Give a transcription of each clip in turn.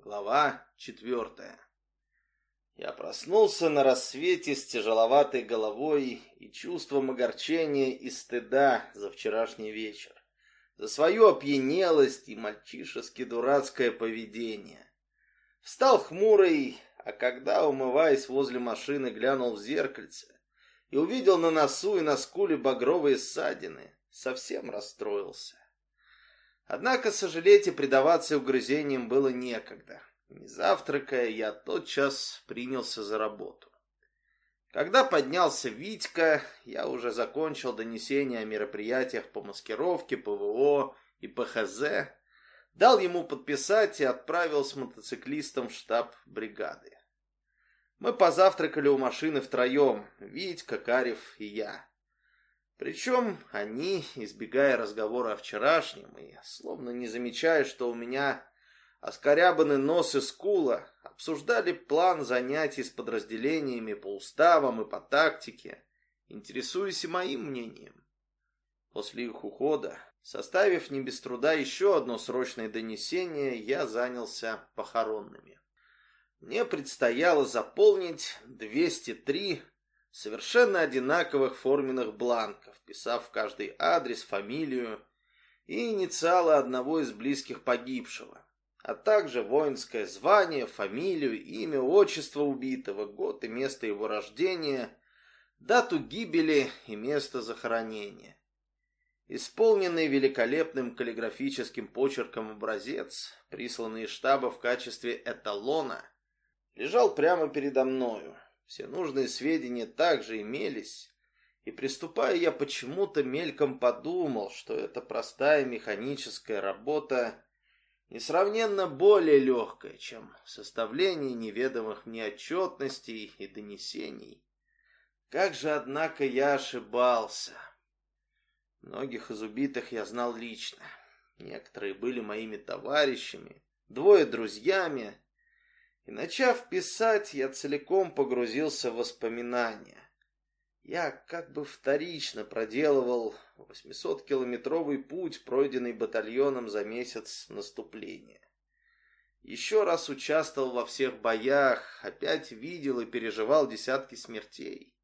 Глава четвертая. Я проснулся на рассвете с тяжеловатой головой и чувством огорчения и стыда за вчерашний вечер, за свою опьянелость и мальчишески дурацкое поведение. Встал хмурый, а когда, умываясь возле машины, глянул в зеркальце и увидел на носу и на скуле багровые ссадины, совсем расстроился. Однако сожалеть и предаваться угрызениям было некогда. Не завтракая, я тотчас принялся за работу. Когда поднялся Витька, я уже закончил донесение о мероприятиях по маскировке, ПВО и ПХЗ, дал ему подписать и отправил с мотоциклистом в штаб бригады. Мы позавтракали у машины втроем, Витька, Карев и я. Причем они, избегая разговора о вчерашнем и словно не замечая, что у меня оскорябанный нос и скула, обсуждали план занятий с подразделениями по уставам и по тактике, интересуясь моим мнением. После их ухода, составив не без труда еще одно срочное донесение, я занялся похоронными. Мне предстояло заполнить 203 совершенно одинаковых форменных бланков, писав в каждый адрес, фамилию и инициалы одного из близких погибшего, а также воинское звание, фамилию, имя, отчество убитого, год и место его рождения, дату гибели и место захоронения. Исполненный великолепным каллиграфическим почерком образец, присланный из штаба в качестве эталона, лежал прямо передо мною. Все нужные сведения также имелись, и приступая я почему-то мельком подумал, что эта простая механическая работа несравненно более легкая, чем составление неведомых мне отчетностей и донесений. Как же, однако, я ошибался. Многих из убитых я знал лично. Некоторые были моими товарищами, двое друзьями, и начав писать, я целиком погрузился в воспоминания. Я как бы вторично проделывал 800-километровый путь, пройденный батальоном за месяц наступления. Еще раз участвовал во всех боях, опять видел и переживал десятки смертей.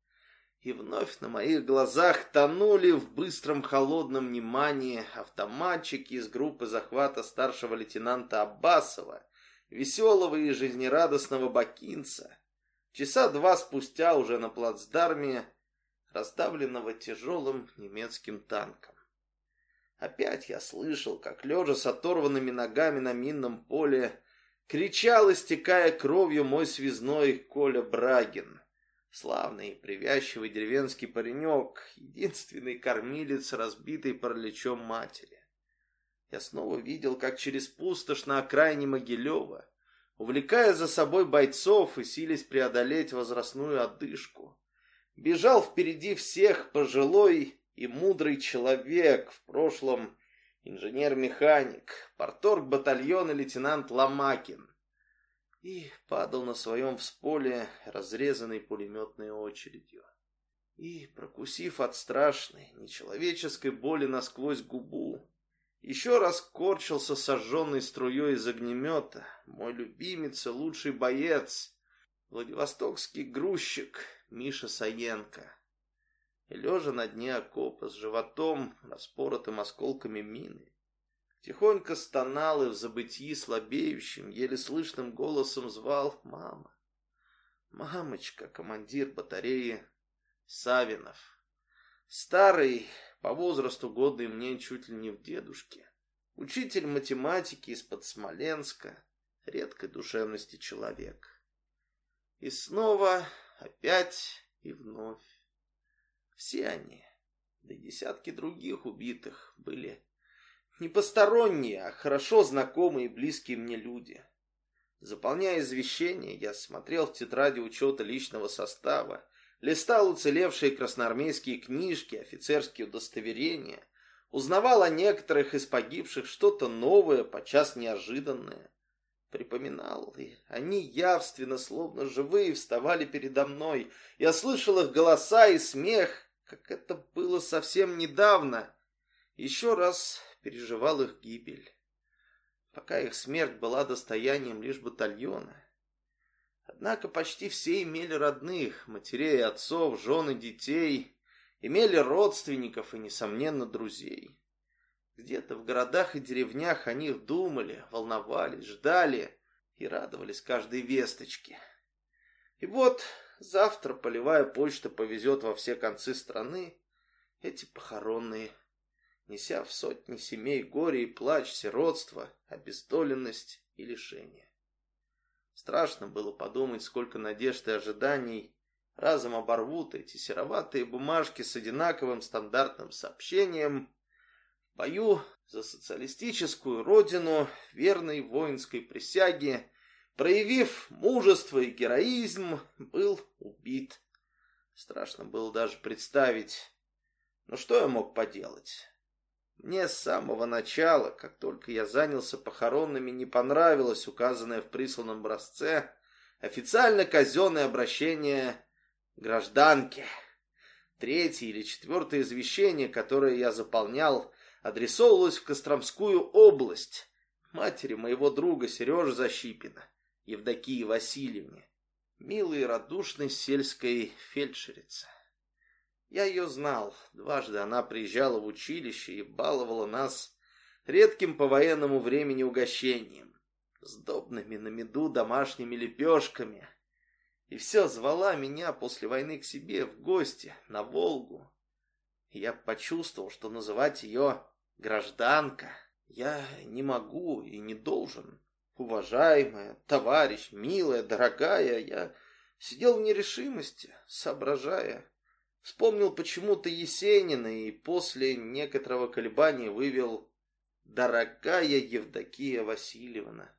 И вновь на моих глазах тонули в быстром холодном внимании автоматчики из группы захвата старшего лейтенанта Аббасова веселого и жизнерадостного бакинца, часа два спустя уже на плацдарме, раздавленного тяжелым немецким танком. Опять я слышал, как, лежа с оторванными ногами на минном поле, кричал, истекая кровью, мой связной Коля Брагин. Славный, привязчивый деревенский паренек, единственный кормилец, разбитый параличом матери. Я снова видел, как через пустошь на окраине Могилева, увлекая за собой бойцов и силясь преодолеть возрастную одышку, бежал впереди всех пожилой и мудрый человек, в прошлом инженер-механик, порторг батальона лейтенант Ломакин, и падал на своем всполе, разрезанный пулеметной очередью. И, прокусив от страшной, нечеловеческой боли насквозь губу, еще раз корчился сожженной струей из огнемета. Мой любимец и лучший боец, Владивостокский грузчик Миша Саенко. Лежа на дне окопа с животом, распоротым осколками мины, тихонько стонал и в забытии слабеющим, еле слышным голосом звал «Мама». «Мамочка», командир батареи Савинов. Старый, по возрасту годный мне чуть ли не в дедушке. Учитель математики из-под Смоленска, редкой душевности человек. И снова, опять и вновь. Все они, да и десятки других убитых, были не посторонние, а хорошо знакомые и близкие мне люди. Заполняя извещения, я смотрел в тетради учета личного состава листал уцелевшие красноармейские книжки, офицерские удостоверения, узнавал о некоторых из погибших что-то новое, подчас неожиданное. Припоминал, и они явственно, словно живые, вставали передо мной. Я слышал их голоса и смех, как это было совсем недавно. Еще раз переживал их гибель. пока их смерть была достоянием лишь батальона. Однако почти все имели родных, матерей отцов, жен и детей, имели родственников и, несомненно, друзей. Где-то в городах и деревнях о них думали, волновались, ждали и радовались каждой весточке. И вот завтра полевая почта повезет во все концы страны эти похоронные, неся в сотни семей горе и плач, сиротство, обездоленность и лишение. Страшно было подумать, сколько надежд и ожиданий разом оборвут эти сероватые бумажки с одинаковым стандартным сообщением в бою за социалистическую родину верной воинской присяге, проявив мужество и героизм, был убит. Страшно было даже представить, но что я мог поделать? Мне с самого начала, как только я занялся похоронами, не понравилось указанное в присланном образце официально казенное обращение гражданки. Третье или четвертое извещение, которое я заполнял, адресовывалось в Костромскую область, матери моего друга Сережи Защипина, Евдокии Васильевне, милой и радушной сельской фельдшерице. Я ее знал. Дважды она приезжала в училище и баловала нас редким по военному времени угощением, сдобными на меду домашними лепешками. И все звала меня после войны к себе в гости на Волгу. Я почувствовал, что называть ее гражданка я не могу и не должен. Уважаемая, товарищ, милая, дорогая, я сидел в нерешимости, соображая, Вспомнил почему-то Есенина и после некоторого колебания вывел «Дорогая Евдокия Васильевна».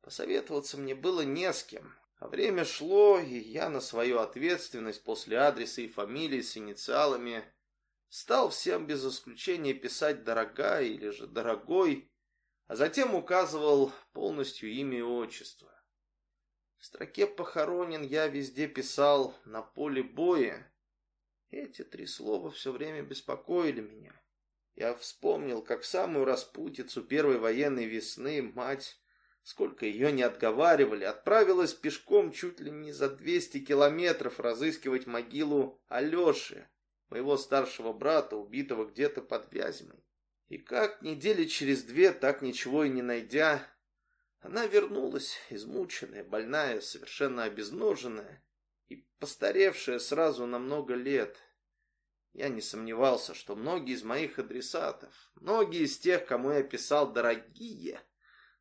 Посоветоваться мне было не с кем, а время шло, и я на свою ответственность после адреса и фамилии с инициалами стал всем без исключения писать «дорогая» или же «дорогой», а затем указывал полностью имя и отчество. В строке «похоронен» я везде писал «на поле боя», эти три слова все время беспокоили меня. Я вспомнил, как самую распутицу первой военной весны мать, сколько ее не отговаривали, отправилась пешком чуть ли не за 200 километров разыскивать могилу Алеши, моего старшего брата, убитого где-то под Вязьмой. И как недели через две, так ничего и не найдя, она вернулась, измученная, больная, совершенно обезноженная, постаревшая сразу на много лет. Я не сомневался, что многие из моих адресатов, многие из тех, кому я писал «дорогие»,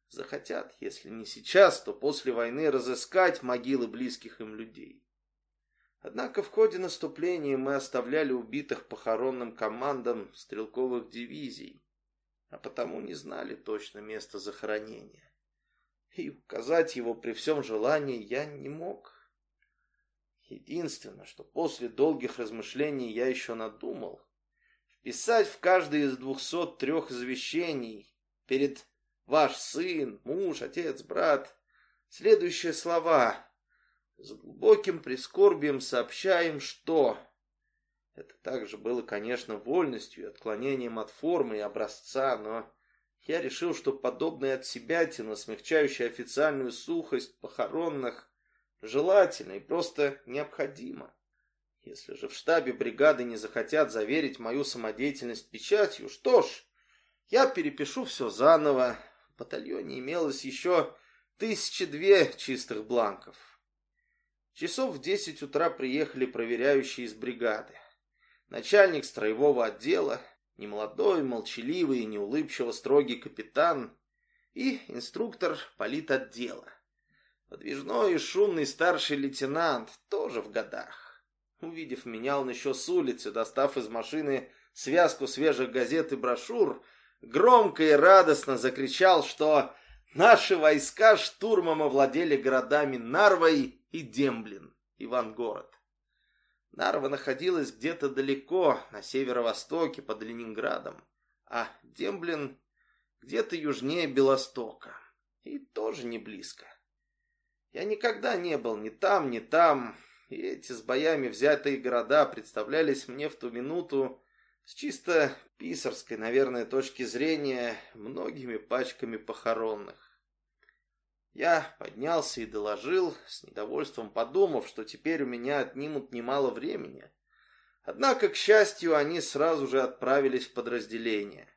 захотят, если не сейчас, то после войны разыскать могилы близких им людей. Однако в ходе наступления мы оставляли убитых похоронным командам стрелковых дивизий, а потому не знали точно место захоронения. И указать его при всем желании я не мог. Единственное, что после долгих размышлений я еще надумал, вписать в каждое из двухсот трех извещений перед ваш сын, муж, отец, брат следующие слова. С глубоким прискорбием сообщаем, что... Это также было, конечно, вольностью и отклонением от формы и образца, но я решил, что себя тяна, смягчающая официальную сухость похоронных, желательно и просто необходимо. Если же в штабе бригады не захотят заверить мою самодеятельность печатью, что ж, я перепишу все заново. В батальоне имелось еще тысячи две чистых бланков. Часов в десять утра приехали проверяющие из бригады. Начальник строевого отдела, немолодой, молчаливый и неулыбчиво строгий капитан и инструктор политотдела. Подвижной и шумный старший лейтенант, тоже в годах. Увидев меня, он еще с улицы, достав из машины связку свежих газет и брошюр, громко и радостно закричал, что наши войска штурмом овладели городами Нарвой и Демблин, Ивангород. Нарва находилась где-то далеко, на северо-востоке, под Ленинградом, а Демблин где-то южнее Белостока, и тоже не близко. Я никогда не был ни там, ни там, и эти с боями взятые города представлялись мне в ту минуту С чисто писарской, наверное, точки зрения, многими пачками похоронных. Я поднялся и доложил, с недовольством подумав, что теперь у меня отнимут немало времени. Однако, к счастью, они сразу же отправились в подразделение.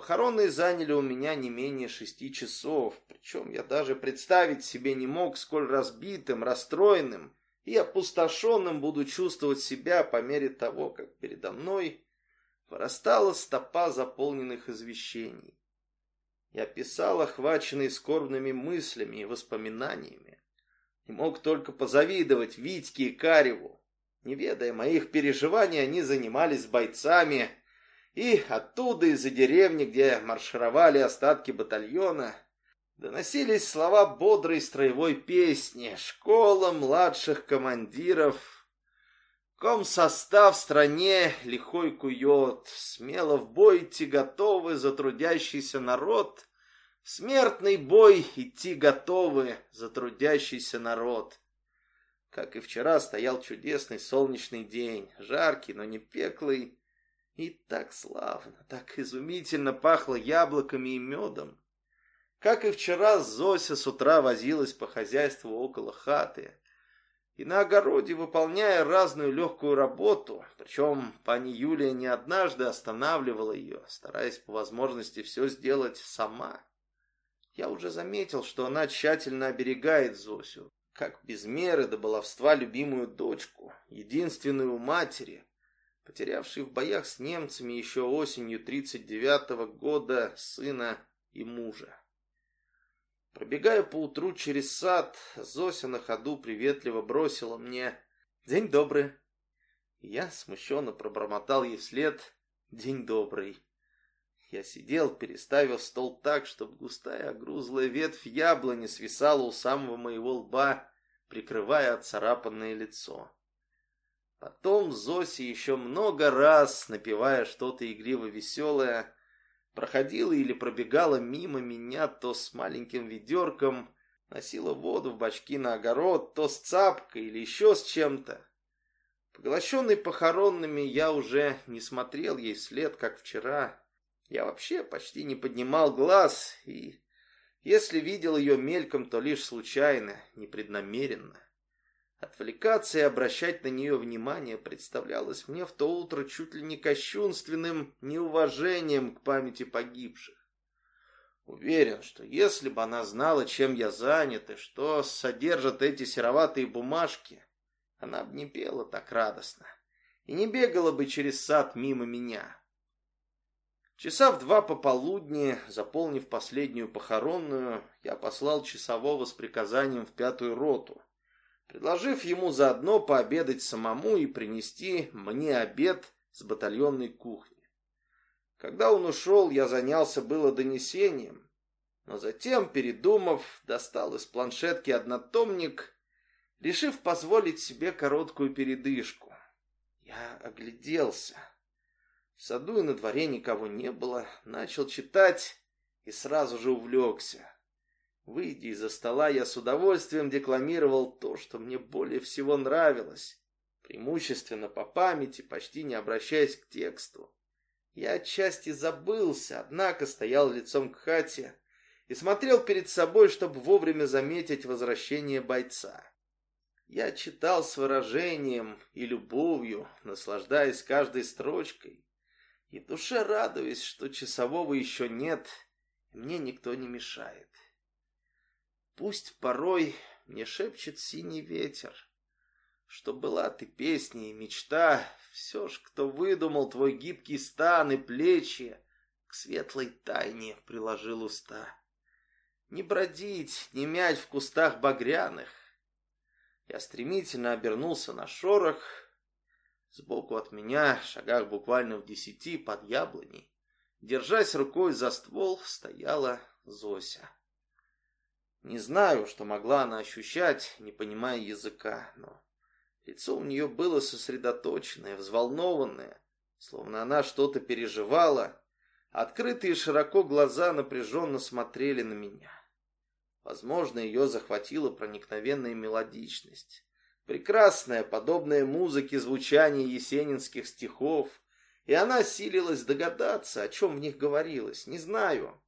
Похоронные заняли у меня не менее шести часов, причем я даже представить себе не мог, сколь разбитым, расстроенным и опустошенным буду чувствовать себя по мере того, как передо мной вырастала стопа заполненных извещений. Я писал, охваченный скорбными мыслями и воспоминаниями, и мог только позавидовать Витьке и Кареву. Не ведая моих переживаний, они занимались бойцами, и оттуда, из-за деревни, где маршировали остатки батальона, доносились слова бодрой строевой песни «Школа младших командиров». Комсостав в стране лихой кует, смело в бой идти готовы за трудящийся народ, в смертный бой идти готовы за трудящийся народ. Как и вчера стоял чудесный солнечный день, жаркий, но не пеклый, и так славно, так изумительно пахло яблоками и медом. Как и вчера, Зося с утра возилась по хозяйству около хаты. И на огороде, выполняя разную легкую работу, причем пани Юлия не однажды останавливала ее, стараясь по возможности все сделать сама. Я уже заметил, что она тщательно оберегает Зосю, как без меры до баловства любимую дочку, единственную у матери, потерявшей в боях с немцами еще осенью 39-го года сына и мужа. Пробегая поутру через сад, Зося на ходу приветливо бросила мне «День добрый». Я смущенно пробормотал ей вслед «День добрый». Я сидел, переставив стол так, чтобы густая огрузлая ветвь яблони свисала у самого моего лба, прикрывая отцарапанное лицо. Потом Зося еще много раз, напевая что-то игриво-веселое, проходила или пробегала мимо меня то с маленьким ведерком, носила воду в бачки на огород, то с цапкой или еще с чем-то. Поглощенный похоронными, я уже не смотрел ей вслед, как вчера. Я вообще почти не поднимал глаз, и если видел ее мельком, то лишь случайно, непреднамеренно. Отвлекаться и обращать на нее внимание представлялось мне в то утро чуть ли не кощунственным неуважением к памяти погибших. Уверен, что если бы она знала, чем я занят и что содержат эти сероватые бумажки, она бы не пела так радостно и не бегала бы через сад мимо меня. Часа в два пополудни, заполнив последнюю похоронную, я послал часового с приказанием в пятую роту, предложив ему заодно пообедать самому и принести мне обед с батальонной кухни. Когда он ушел, я занялся было донесением, но затем, передумав, достал из планшетки однотомник, решив позволить себе короткую передышку. Я огляделся. В саду и на дворе никого не было, начал читать и сразу же увлекся. Выйдя из-за стола, я с удовольствием декламировал то, что мне более всего нравилось, преимущественно по памяти, почти не обращаясь к тексту. Я отчасти забылся, однако стоял лицом к хате и смотрел перед собой, чтобы вовремя заметить возвращение бойца. Я читал с выражением и любовью, наслаждаясь каждой строчкой, и душе радуясь, что часового еще нет, и мне никто не мешает. Пусть порой мне шепчет синий ветер, Что была ты песня и мечта, Все ж, кто выдумал твой гибкий стан и плечи, К светлой тайне приложил уста. Не бродить, не мять в кустах багряных. Я стремительно обернулся на шорох. Сбоку от меня, шагах буквально в десяти, под яблоней, Держась рукой за ствол, стояла Зося. Не знаю, что могла она ощущать, не понимая языка, но лицо у нее было сосредоточенное, взволнованное, словно она что-то переживала. Открытые широко глаза напряженно смотрели на меня. Возможно, ее захватила проникновенная мелодичность. Прекрасная, подобная музыке звучание есенинских стихов и она силилась догадаться, о чем в них говорилось. Не знаю.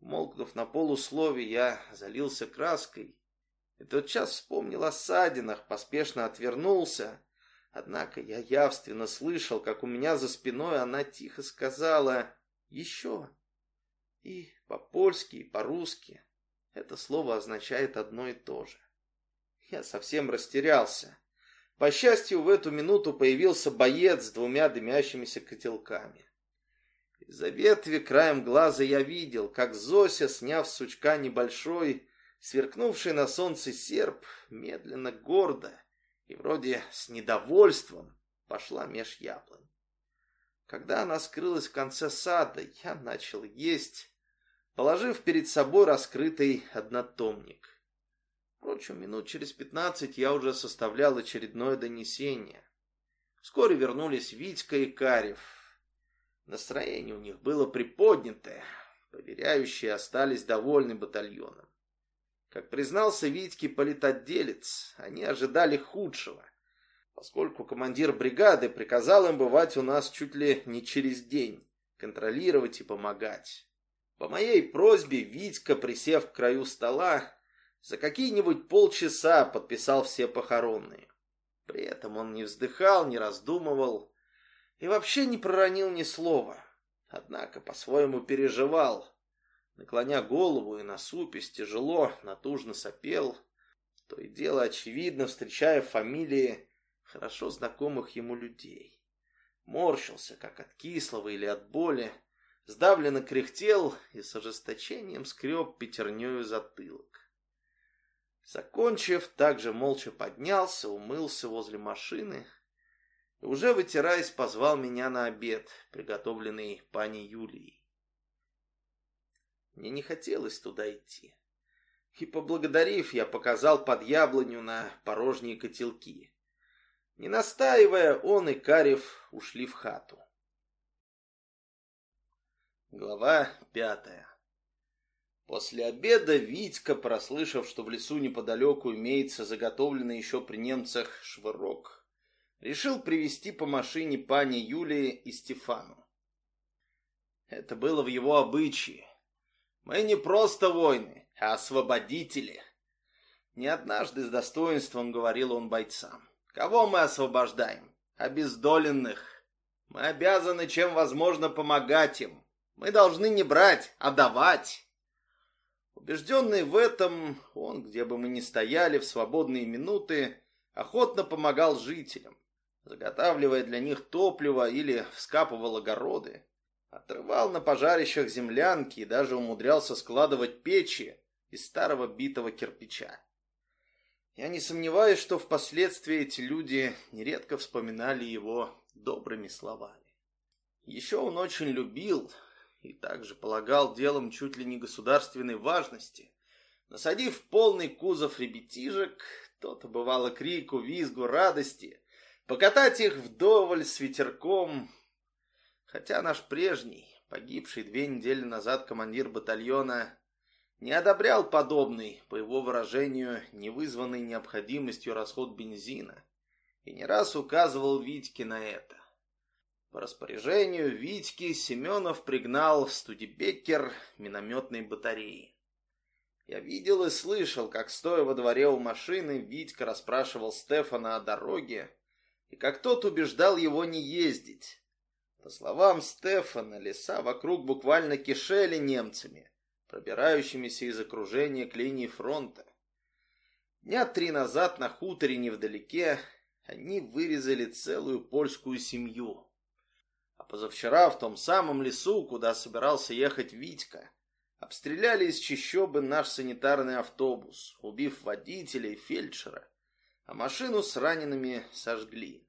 Молкнув на полуслове, я залился краской и тотчас вспомнил о ссадинах, поспешно отвернулся. Однако я явственно слышал, как у меня за спиной она тихо сказала «Еще». И по-польски, и по-русски это слово означает одно и то же. Я совсем растерялся. По счастью, в эту минуту появился боец с двумя дымящимися котелками. Из-за ветви краем глаза я видел, как Зося, сняв с сучка небольшой, сверкнувший на солнце серп, медленно, гордо и вроде с недовольством пошла меж яблонь. Когда она скрылась в конце сада, я начал есть, положив перед собой раскрытый однотомник. Впрочем, минут через пятнадцать я уже составлял очередное донесение. Вскоре вернулись Витька и Карев. Настроение у них было приподнятое. Проверяющие остались довольны батальоном. Как признался Витьке политотделец, они ожидали худшего, поскольку командир бригады приказал им бывать у нас чуть ли не через день, контролировать и помогать. По моей просьбе Витька, присев к краю стола, за какие-нибудь полчаса подписал все похоронные. При этом он не вздыхал, не раздумывал и вообще не проронил ни слова. Однако по-своему переживал. Наклоня голову и насупясь, тяжело, натужно сопел. То и дело, очевидно, встречая фамилии хорошо знакомых ему людей. Морщился, как от кислого или от боли, сдавленно кряхтел и с ожесточением скреб пятернёю затылок. Закончив, также молча поднялся, умылся возле машины уже вытираясь, позвал меня на обед, приготовленный пани Юлией. Мне не хотелось туда идти. И, поблагодарив, я показал под яблоню на порожние котелки. Не настаивая, он и Карев ушли в хату. Глава пятая После обеда Витька, прослышав, что в лесу неподалеку имеется заготовленный еще при немцах швырок, решил привести по машине пани Юлии и Стефану. Это было в его обычае. Мы не просто воины, а освободители. Не однажды с достоинством говорил он бойцам. Кого мы освобождаем? Обездоленных. Мы обязаны, чем возможно, помогать им. Мы должны не брать, а давать. Убежденный в этом, он, где бы мы ни стояли в свободные минуты, охотно помогал жителям, заготавливая для них топливо или вскапывал огороды, отрывал на пожарищах землянки и даже умудрялся складывать печи из старого битого кирпича. Я не сомневаюсь, что впоследствии эти люди нередко вспоминали его добрыми словами. Еще он очень любил и также полагал делом чуть ли не государственной важности. Насадив полный кузов ребятишек, то-то бывало крику, визгу, радости, покатать их вдоволь с ветерком. Хотя наш прежний, погибший две недели назад командир батальона, не одобрял подобный, по его выражению, невызванный необходимостью расход бензина, и не раз указывал Витьке на это. По распоряжению Витьки Семенов пригнал студибекер минометной батареи. Я видел и слышал, как, стоя во дворе у машины, Витька расспрашивал Стефана о дороге, и как тот убеждал его не ездить. По словам Стефана, леса вокруг буквально кишели немцами, пробирающимися из окружения к линии фронта. Дня три назад на хуторе невдалеке они вырезали целую польскую семью. А позавчера в том самом лесу, куда собирался ехать Витька, обстреляли из чащобы наш санитарный автобус, убив водителя и фельдшера, а машину с ранеными сожгли.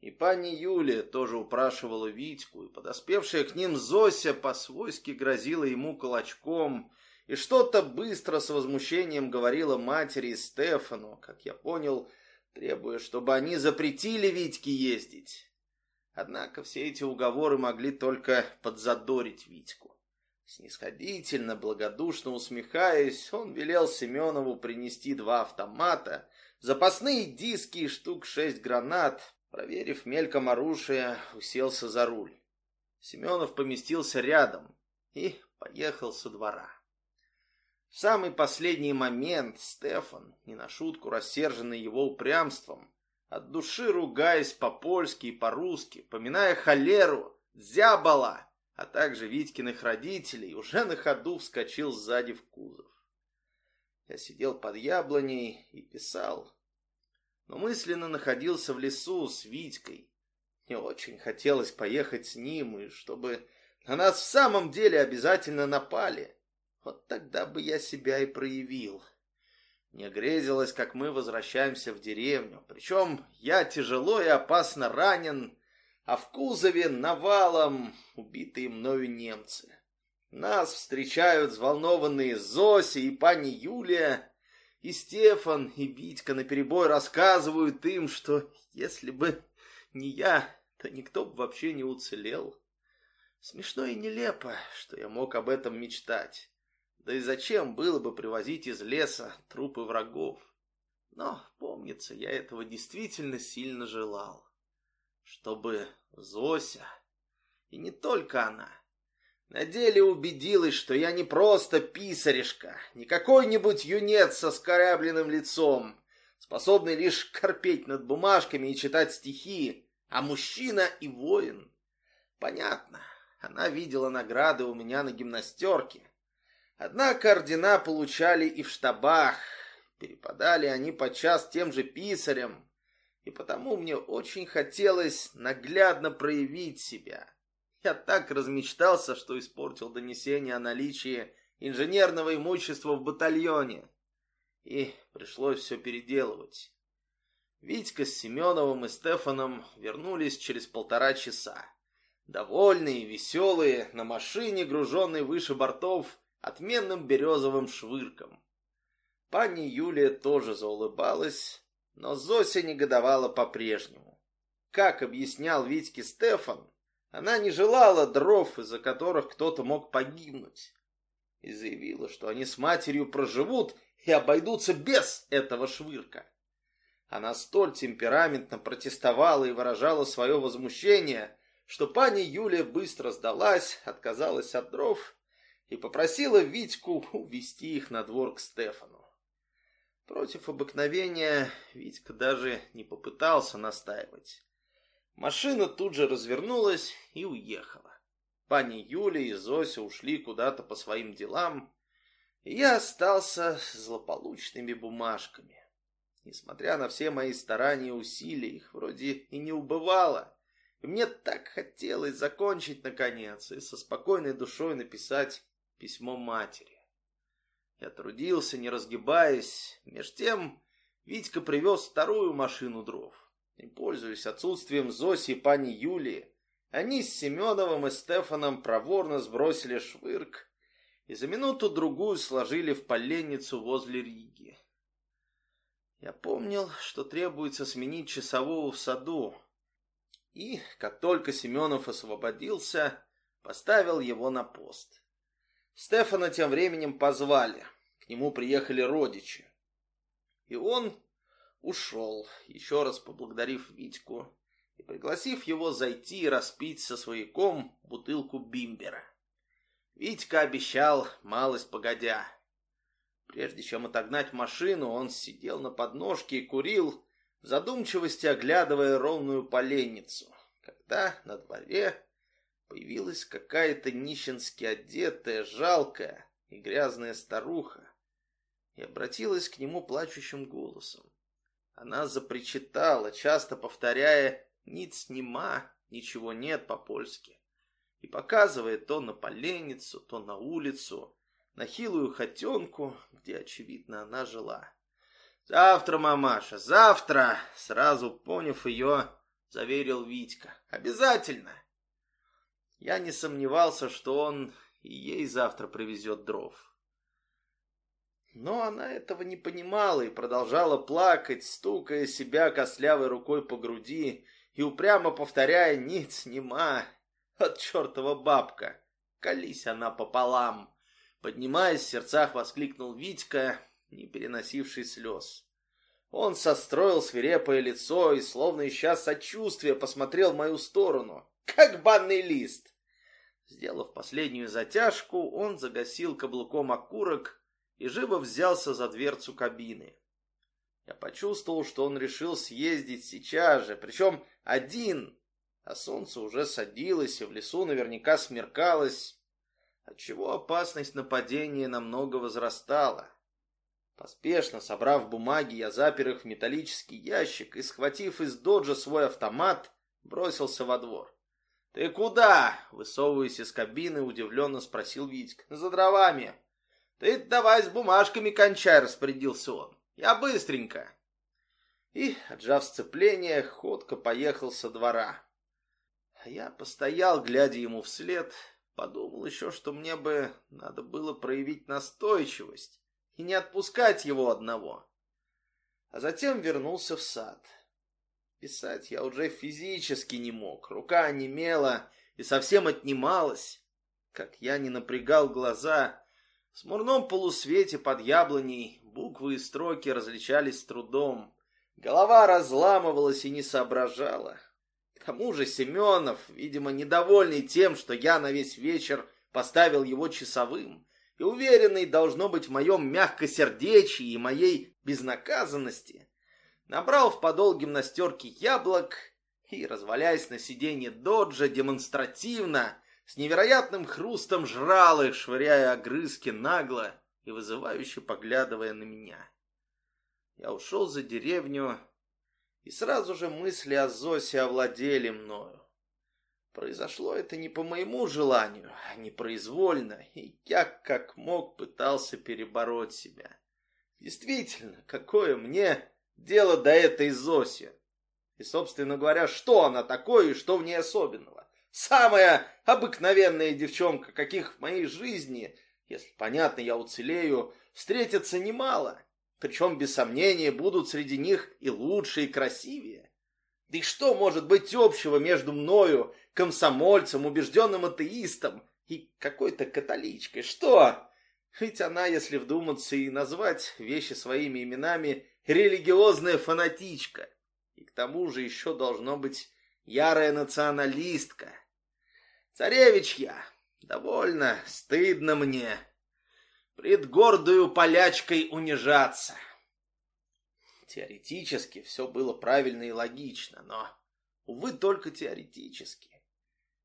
И пани Юлия тоже упрашивала Витьку, и подоспевшая к ним Зося по-свойски грозила ему кулачком и что-то быстро с возмущением говорила матери Стефану, как я понял, требуя, чтобы они запретили Витьке ездить. Однако все эти уговоры могли только подзадорить Витьку. Снисходительно, благодушно усмехаясь, он велел Семенову принести два автомата, запасные диски и штук шесть гранат, Проверив мельком оружие, уселся за руль. Семенов поместился рядом и поехал со двора. В самый последний момент Стефан, не на шутку рассерженный его упрямством, от души ругаясь по-польски и по-русски, поминая холеру, зябала, а также Витькиных родителей, уже на ходу вскочил сзади в кузов. Я сидел под яблоней и писал, но мысленно находился в лесу с Витькой. Мне очень хотелось поехать с ним, и чтобы на нас в самом деле обязательно напали. Вот тогда бы я себя и проявил. Мне грезилось, как мы возвращаемся в деревню. Причем я тяжело и опасно ранен, а в кузове навалом убитые мною немцы. Нас встречают взволнованные Зоси и пани Юлия, и Стефан, и Витька наперебой рассказывают им, что если бы не я, то никто бы вообще не уцелел. Смешно и нелепо, что я мог об этом мечтать. Да и зачем было бы привозить из леса трупы врагов? Но, помнится, я этого действительно сильно желал. Чтобы Зося, и не только она, на деле убедилась, что я не просто писаришка, не какой-нибудь юнец со скорябленным лицом, способный лишь корпеть над бумажками и читать стихи, а мужчина и воин. Понятно, она видела награды у меня на гимнастерке, Однако ордена получали и в штабах, перепадали они подчас тем же писарям, и потому мне очень хотелось наглядно проявить себя. Я так размечтался, что испортил донесение о наличии инженерного имущества в батальоне, и пришлось все переделывать. Витька с Семеновым и Стефаном вернулись через полтора часа. Довольные, веселые, на машине, груженной выше бортов, отменным березовым швырком. Пани Юлия тоже заулыбалась, но Зося негодовала по-прежнему. Как объяснял Витьке Стефан, она не желала дров, из-за которых кто-то мог погибнуть, и заявила, что они с матерью проживут и обойдутся без этого швырка. Она столь темпераментно протестовала и выражала свое возмущение, что пани Юлия быстро сдалась, отказалась от дров и попросила Витьку увести их на двор к Стефану. Против обыкновения Витька даже не попытался настаивать. Машина тут же развернулась и уехала. Пани Юля и Зося ушли куда-то по своим делам, и я остался с злополучными бумажками. Несмотря на все мои старания и усилия, их вроде и не убывало. И мне так хотелось закончить наконец и со спокойной душой написать письмо матери. Я трудился, не разгибаясь. Меж тем Витька привез вторую машину дров. И, пользуясь отсутствием Зоси и пани Юлии, они с Семеновым и Стефаном проворно сбросили швырк и за минуту-другую сложили в поленницу возле Риги. Я помнил, что требуется сменить часового в саду, и, как только Семенов освободился, поставил его на пост. Стефана тем временем позвали. К нему приехали родичи. И он ушел, еще раз поблагодарив Витьку и пригласив его зайти и распить со свояком бутылку бимбера. Витька обещал малость погодя. Прежде чем отогнать машину, он сидел на подножке и курил, в задумчивости оглядывая ровную поленницу, когда на дворе появилась какая-то нищенски одетая, жалкая и грязная старуха и обратилась к нему плачущим голосом. Она запричитала, часто повторяя «ниц нема, ничего нет» по-польски, и показывая то на поленницу, то на улицу, на хилую хотенку, где, очевидно, она жила. «Завтра, мамаша, завтра!» Сразу поняв ее, заверил Витька. «Обязательно!» Я не сомневался, что он и ей завтра привезет дров. Но она этого не понимала и продолжала плакать, стукая себя костлявой рукой по груди и упрямо повторяя «Ниц, нема, от чертова бабка, колись она пополам». Поднимаясь в сердцах, воскликнул Витька, не переносивший слез. Он состроил свирепое лицо и, словно ища сочувствия, посмотрел в мою сторону, как банный лист. Сделав последнюю затяжку, он загасил каблуком окурок и живо взялся за дверцу кабины. Я почувствовал, что он решил съездить сейчас же, причем один, а солнце уже садилось, и в лесу наверняка смеркалось, отчего опасность нападения намного возрастала. Поспешно собрав бумаги, я запер их в металлический ящик и, схватив из доджа свой автомат, бросился во двор. «Ты куда?» — высовываясь из кабины, удивленно спросил Витька. «За дровами». «Ты давай с бумажками кончай», — распорядился он. «Я быстренько». И, отжав сцепление, ходко поехал со двора. Я постоял, глядя ему вслед, подумал еще, что мне бы надо было проявить настойчивость и не отпускать его одного. А затем вернулся в сад. Писать я уже физически не мог, рука онемела и совсем отнималась. Как я не напрягал глаза, в смурном полусвете под яблоней буквы и строки различались с трудом. Голова разламывалась и не соображала. К тому же Семенов, видимо, недовольный тем, что я на весь вечер поставил его часовым, и уверенный, должно быть, в моем мягкосердечии и моей безнаказанности, набрал в подол гимнастерки яблок и, развалясь на сиденье доджа, демонстративно, с невероятным хрустом жрал их, швыряя огрызки нагло и вызывающе поглядывая на меня. Я ушел за деревню, и сразу же мысли о Зосе овладели мною. Произошло это не по моему желанию, а непроизвольно, и я как мог пытался перебороть себя. Действительно, какое мне дело до этой Зоси? И, собственно говоря, что она такое и что в ней особенного? Самая обыкновенная девчонка, каких в моей жизни, если, понятно, я уцелею, встретится немало. Причем, без сомнения, будут среди них и лучшие, и красивее. Да и что может быть общего между мною комсомольцем, убежденным атеистом и какой-то католичкой. Что? Ведь она, если вдуматься и назвать вещи своими именами, религиозная фанатичка. И к тому же еще должно быть ярая националистка. Царевич я. Довольно стыдно мне. Пред гордою полячкой унижаться. Теоретически все было правильно и логично, но, увы, только теоретически.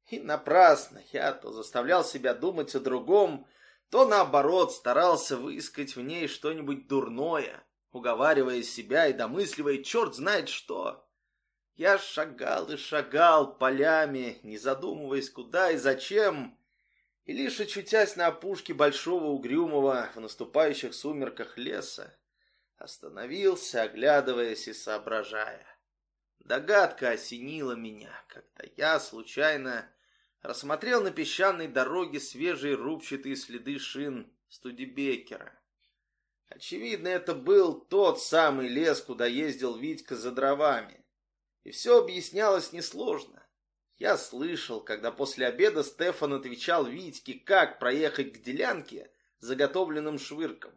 И напрасно я то заставлял себя думать о другом, то наоборот старался выискать в ней что-нибудь дурное, уговаривая себя и домысливая черт знает что. Я шагал и шагал полями, не задумываясь куда и зачем, и лишь очутясь на опушке большого угрюмого в наступающих сумерках леса, остановился, оглядываясь и соображая. Догадка осенила меня, когда я случайно рассмотрел на песчаной дороге свежие рубчатые следы шин Студебекера. Очевидно, это был тот самый лес, куда ездил Витька за дровами. И все объяснялось несложно. Я слышал, когда после обеда Стефан отвечал Витьке, как проехать к делянке заготовленным швырком.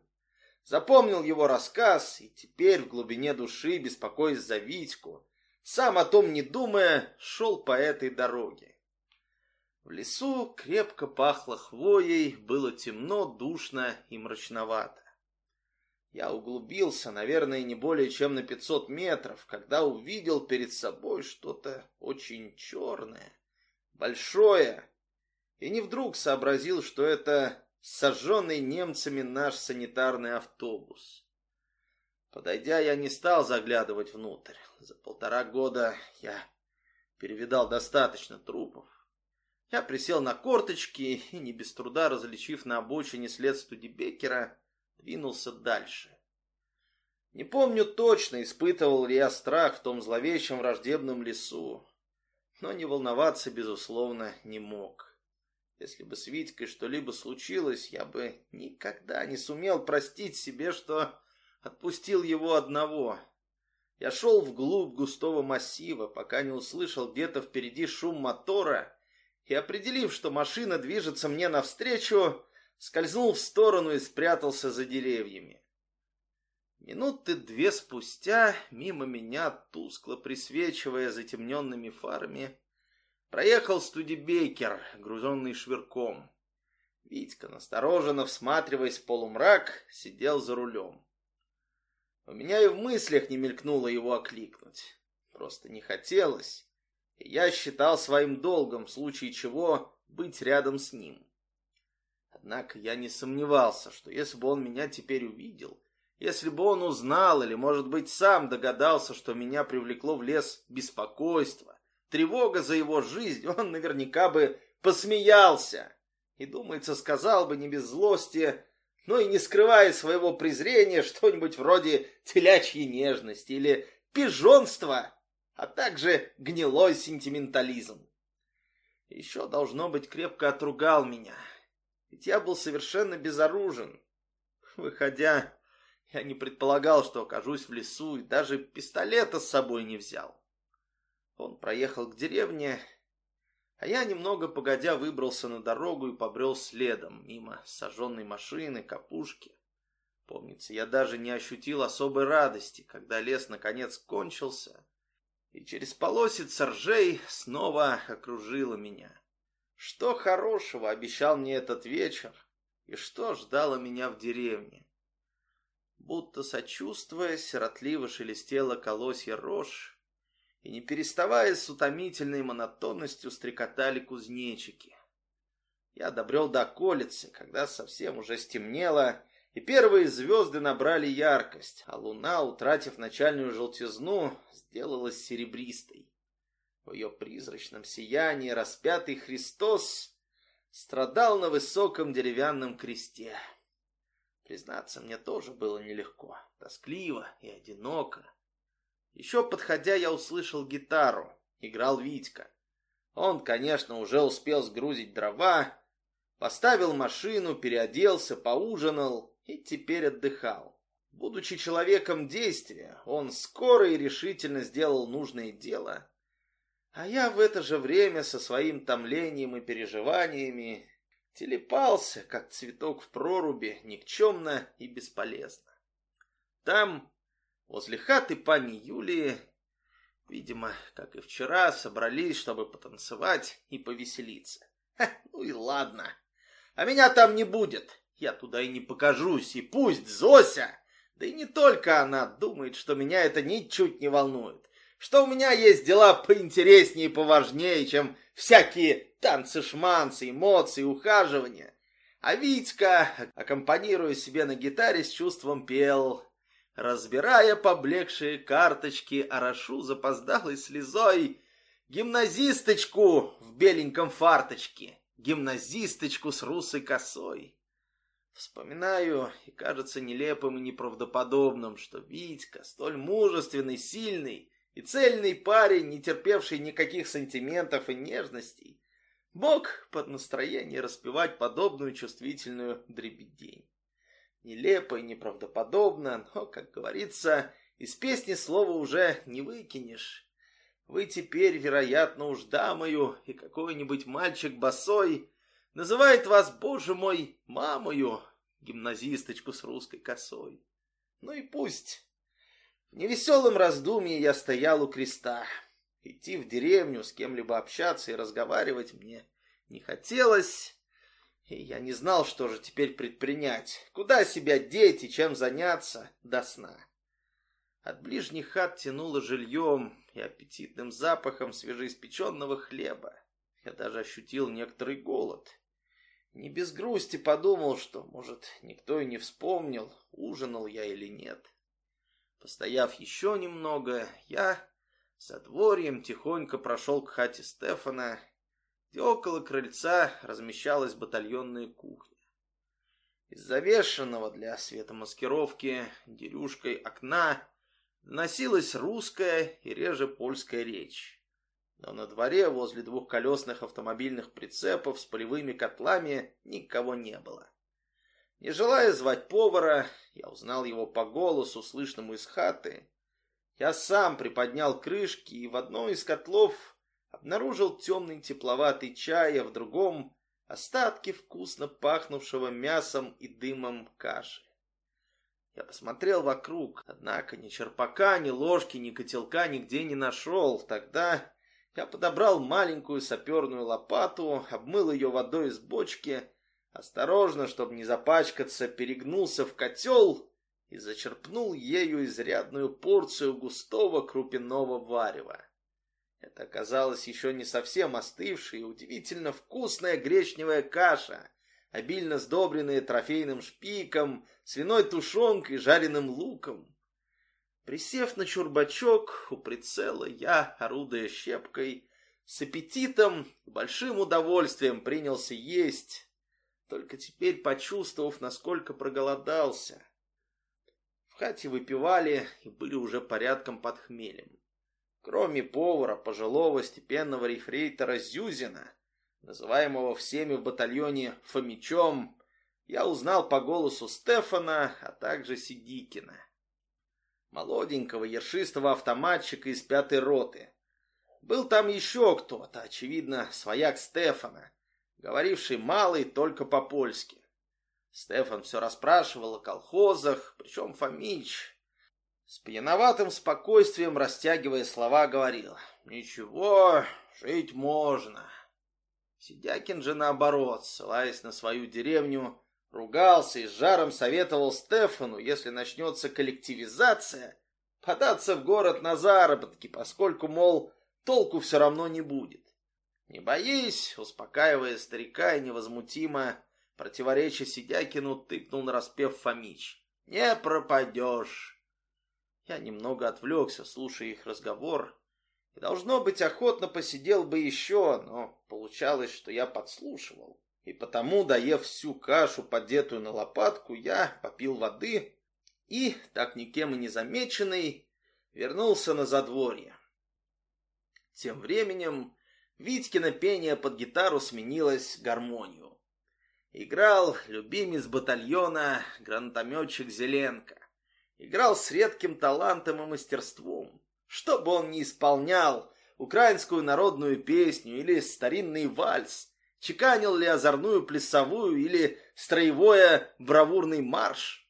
Запомнил его рассказ, и теперь в глубине души, беспокоясь за Витьку, сам о том не думая, шел по этой дороге. В лесу крепко пахло хвоей, было темно, душно и мрачновато. Я углубился, наверное, не более чем на пятьсот метров, когда увидел перед собой что-то очень черное, большое, и не вдруг сообразил, что это сожженный немцами наш санитарный автобус. Подойдя, я не стал заглядывать внутрь. За полтора года я перевидал достаточно трупов. Я присел на корточки и, не без труда различив на обочине след Студебекера, двинулся дальше. Не помню точно, испытывал ли я страх в том зловещем враждебном лесу, но не волноваться, безусловно, не мог. Если бы с Витькой что-либо случилось, я бы никогда не сумел простить себе, что отпустил его одного. Я шел вглубь густого массива, пока не услышал где-то впереди шум мотора и, определив, что машина движется мне навстречу, скользнул в сторону и спрятался за деревьями. Минуты две спустя, мимо меня, тускло присвечивая затемненными фарами, проехал студибекер, груженный швырком. Витька, настороженно всматриваясь в полумрак, сидел за рулем. У меня и в мыслях не мелькнуло его окликнуть. Просто не хотелось, и я считал своим долгом, в случае чего, быть рядом с ним. Однако я не сомневался, что если бы он меня теперь увидел, если бы он узнал или, может быть, сам догадался, что меня привлекло в лес беспокойство, тревога за его жизнь, он наверняка бы посмеялся и, думается, сказал бы не без злости, но и не скрывая своего презрения, что-нибудь вроде телячьей нежности или пижонства, а также гнилой сентиментализм. Еще, должно быть, крепко отругал меня, ведь я был совершенно безоружен. Выходя, я не предполагал, что окажусь в лесу, и даже пистолета с собой не взял. Он проехал к деревне, а я немного погодя выбрался на дорогу и побрел следом, мимо сожженной машины, капушки. Помнится, я даже не ощутил особой радости, когда лес наконец кончился, и через полосиц ржей снова окружила меня. Что хорошего обещал мне этот вечер, и что ждало меня в деревне? Будто сочувствуя, сиротливо шелестела колосья рожь, и не переставая с утомительной монотонностью стрекотали кузнечики. Я добрел до околицы, когда совсем уже стемнело, и первые звезды набрали яркость, а луна, утратив начальную желтизну, сделалась серебристой. В ее призрачном сиянии распятый Христос страдал на высоком деревянном кресте. Признаться, мне тоже было нелегко, тоскливо и одиноко. Еще подходя, я услышал гитару. Играл Витька. Он, конечно, уже успел сгрузить дрова, поставил машину, переоделся, поужинал и теперь отдыхал. Будучи человеком действия, он скоро и решительно сделал нужное дело а я в это же время со своим томлением и переживаниями телепался, как цветок в проруби, никчемно и бесполезно. Там, возле хаты пани Юлии, видимо, как и вчера, собрались, чтобы потанцевать и повеселиться. Ха, ну и ладно. А меня там не будет. Я туда и не покажусь. И пусть Зося, да и не только она, думает, что меня это ничуть не волнует что у меня есть дела поинтереснее и поважнее, чем всякие танцы-шманцы, эмоции, ухаживания. А Витька, аккомпанируя себе на гитаре, с чувством пел, разбирая поблекшие карточки, орошу запоздалой слезой гимназисточку в беленьком фарточке, гимназисточку с русой косой. Вспоминаю, и кажется нелепым и неправдоподобным, что Витька, столь мужественный, сильный, и цельный парень, не терпевший никаких сантиментов и нежностей, мог под настроение распевать подобную чувствительную дребедень. Нелепо и неправдоподобно, но, как говорится, из песни слова уже не выкинешь. Вы теперь, вероятно, уж дамою, и какой-нибудь мальчик босой называет вас, боже мой, мамою, гимназисточку с русской косой. Ну и пусть. В невеселом раздумье я стоял у креста. Идти в деревню, с кем-либо общаться и разговаривать мне не хотелось, и я не знал, что же теперь предпринять, куда себя деть и чем заняться до сна. От ближних хат тянуло жильем и аппетитным запахом свежеиспеченного хлеба. Я даже ощутил некоторый голод. Не без грусти подумал, что, может, никто и не вспомнил, ужинал я или нет. Постояв еще немного, я за дворьем тихонько прошел к хате Стефана, где около крыльца размещалась батальонная кухня. Из завешенного для светомаскировки дерюшкой окна доносилась русская и реже польская речь. Но на дворе возле двухколесных автомобильных прицепов с полевыми котлами никого не было. Не желая звать повара, я узнал его по голосу, слышному из хаты. Я сам приподнял крышки и в одном из котлов обнаружил темный тепловатый чай, а в другом остатки вкусно пахнувшего мясом и дымом каши. Я посмотрел вокруг, однако ни черпака, ни ложки, ни котелка нигде не нашел. Тогда я подобрал маленькую саперную лопату, обмыл ее водой из бочки, осторожно, чтобы не запачкаться, перегнулся в котел и зачерпнул ею изрядную порцию густого крупяного варева. Это оказалось еще не совсем остывшая и удивительно вкусная гречневая каша, обильно сдобренная трофейным шпиком, свиной тушенкой, жареным луком. Присев на чурбачок у прицела, я, орудуя щепкой, с аппетитом и большим удовольствием принялся есть, только теперь почувствовав, насколько проголодался. В хате выпивали и были уже порядком под хмелем. Кроме повара, пожилого степенного рефрейтора Зюзина, называемого всеми в батальоне Фомичом, я узнал по голосу Стефана, а также Сидикина. Молоденького ершистого автоматчика из пятой роты. Был там еще кто-то, очевидно, свояк Стефана, говоривший мало и только по-польски. Стефан все расспрашивал о колхозах, причем Фомич с пьяноватым спокойствием, растягивая слова, говорил «Ничего, жить можно». Сидякин же наоборот, ссылаясь на свою деревню, ругался и с жаром советовал Стефану, если начнется коллективизация, податься в город на заработки, поскольку, мол, толку все равно не будет. «Не боись», успокаивая старика и невозмутимо, противоречия Сидякину, тыкнул на распев Фомич. «Не пропадешь». Я немного отвлекся, слушая их разговор, и, должно быть, охотно посидел бы еще, но получалось, что я подслушивал. И потому, доев всю кашу, подетую на лопатку, я попил воды и, так никем и не замеченный, вернулся на задворье. Тем временем Витькино пение под гитару сменилось гармонию. Играл любимец батальона гранатометчик Зеленко. Играл с редким талантом и мастерством. Что бы он ни исполнял, украинскую народную песню или старинный вальс, чеканил ли озорную плясовую или строевое бравурный марш.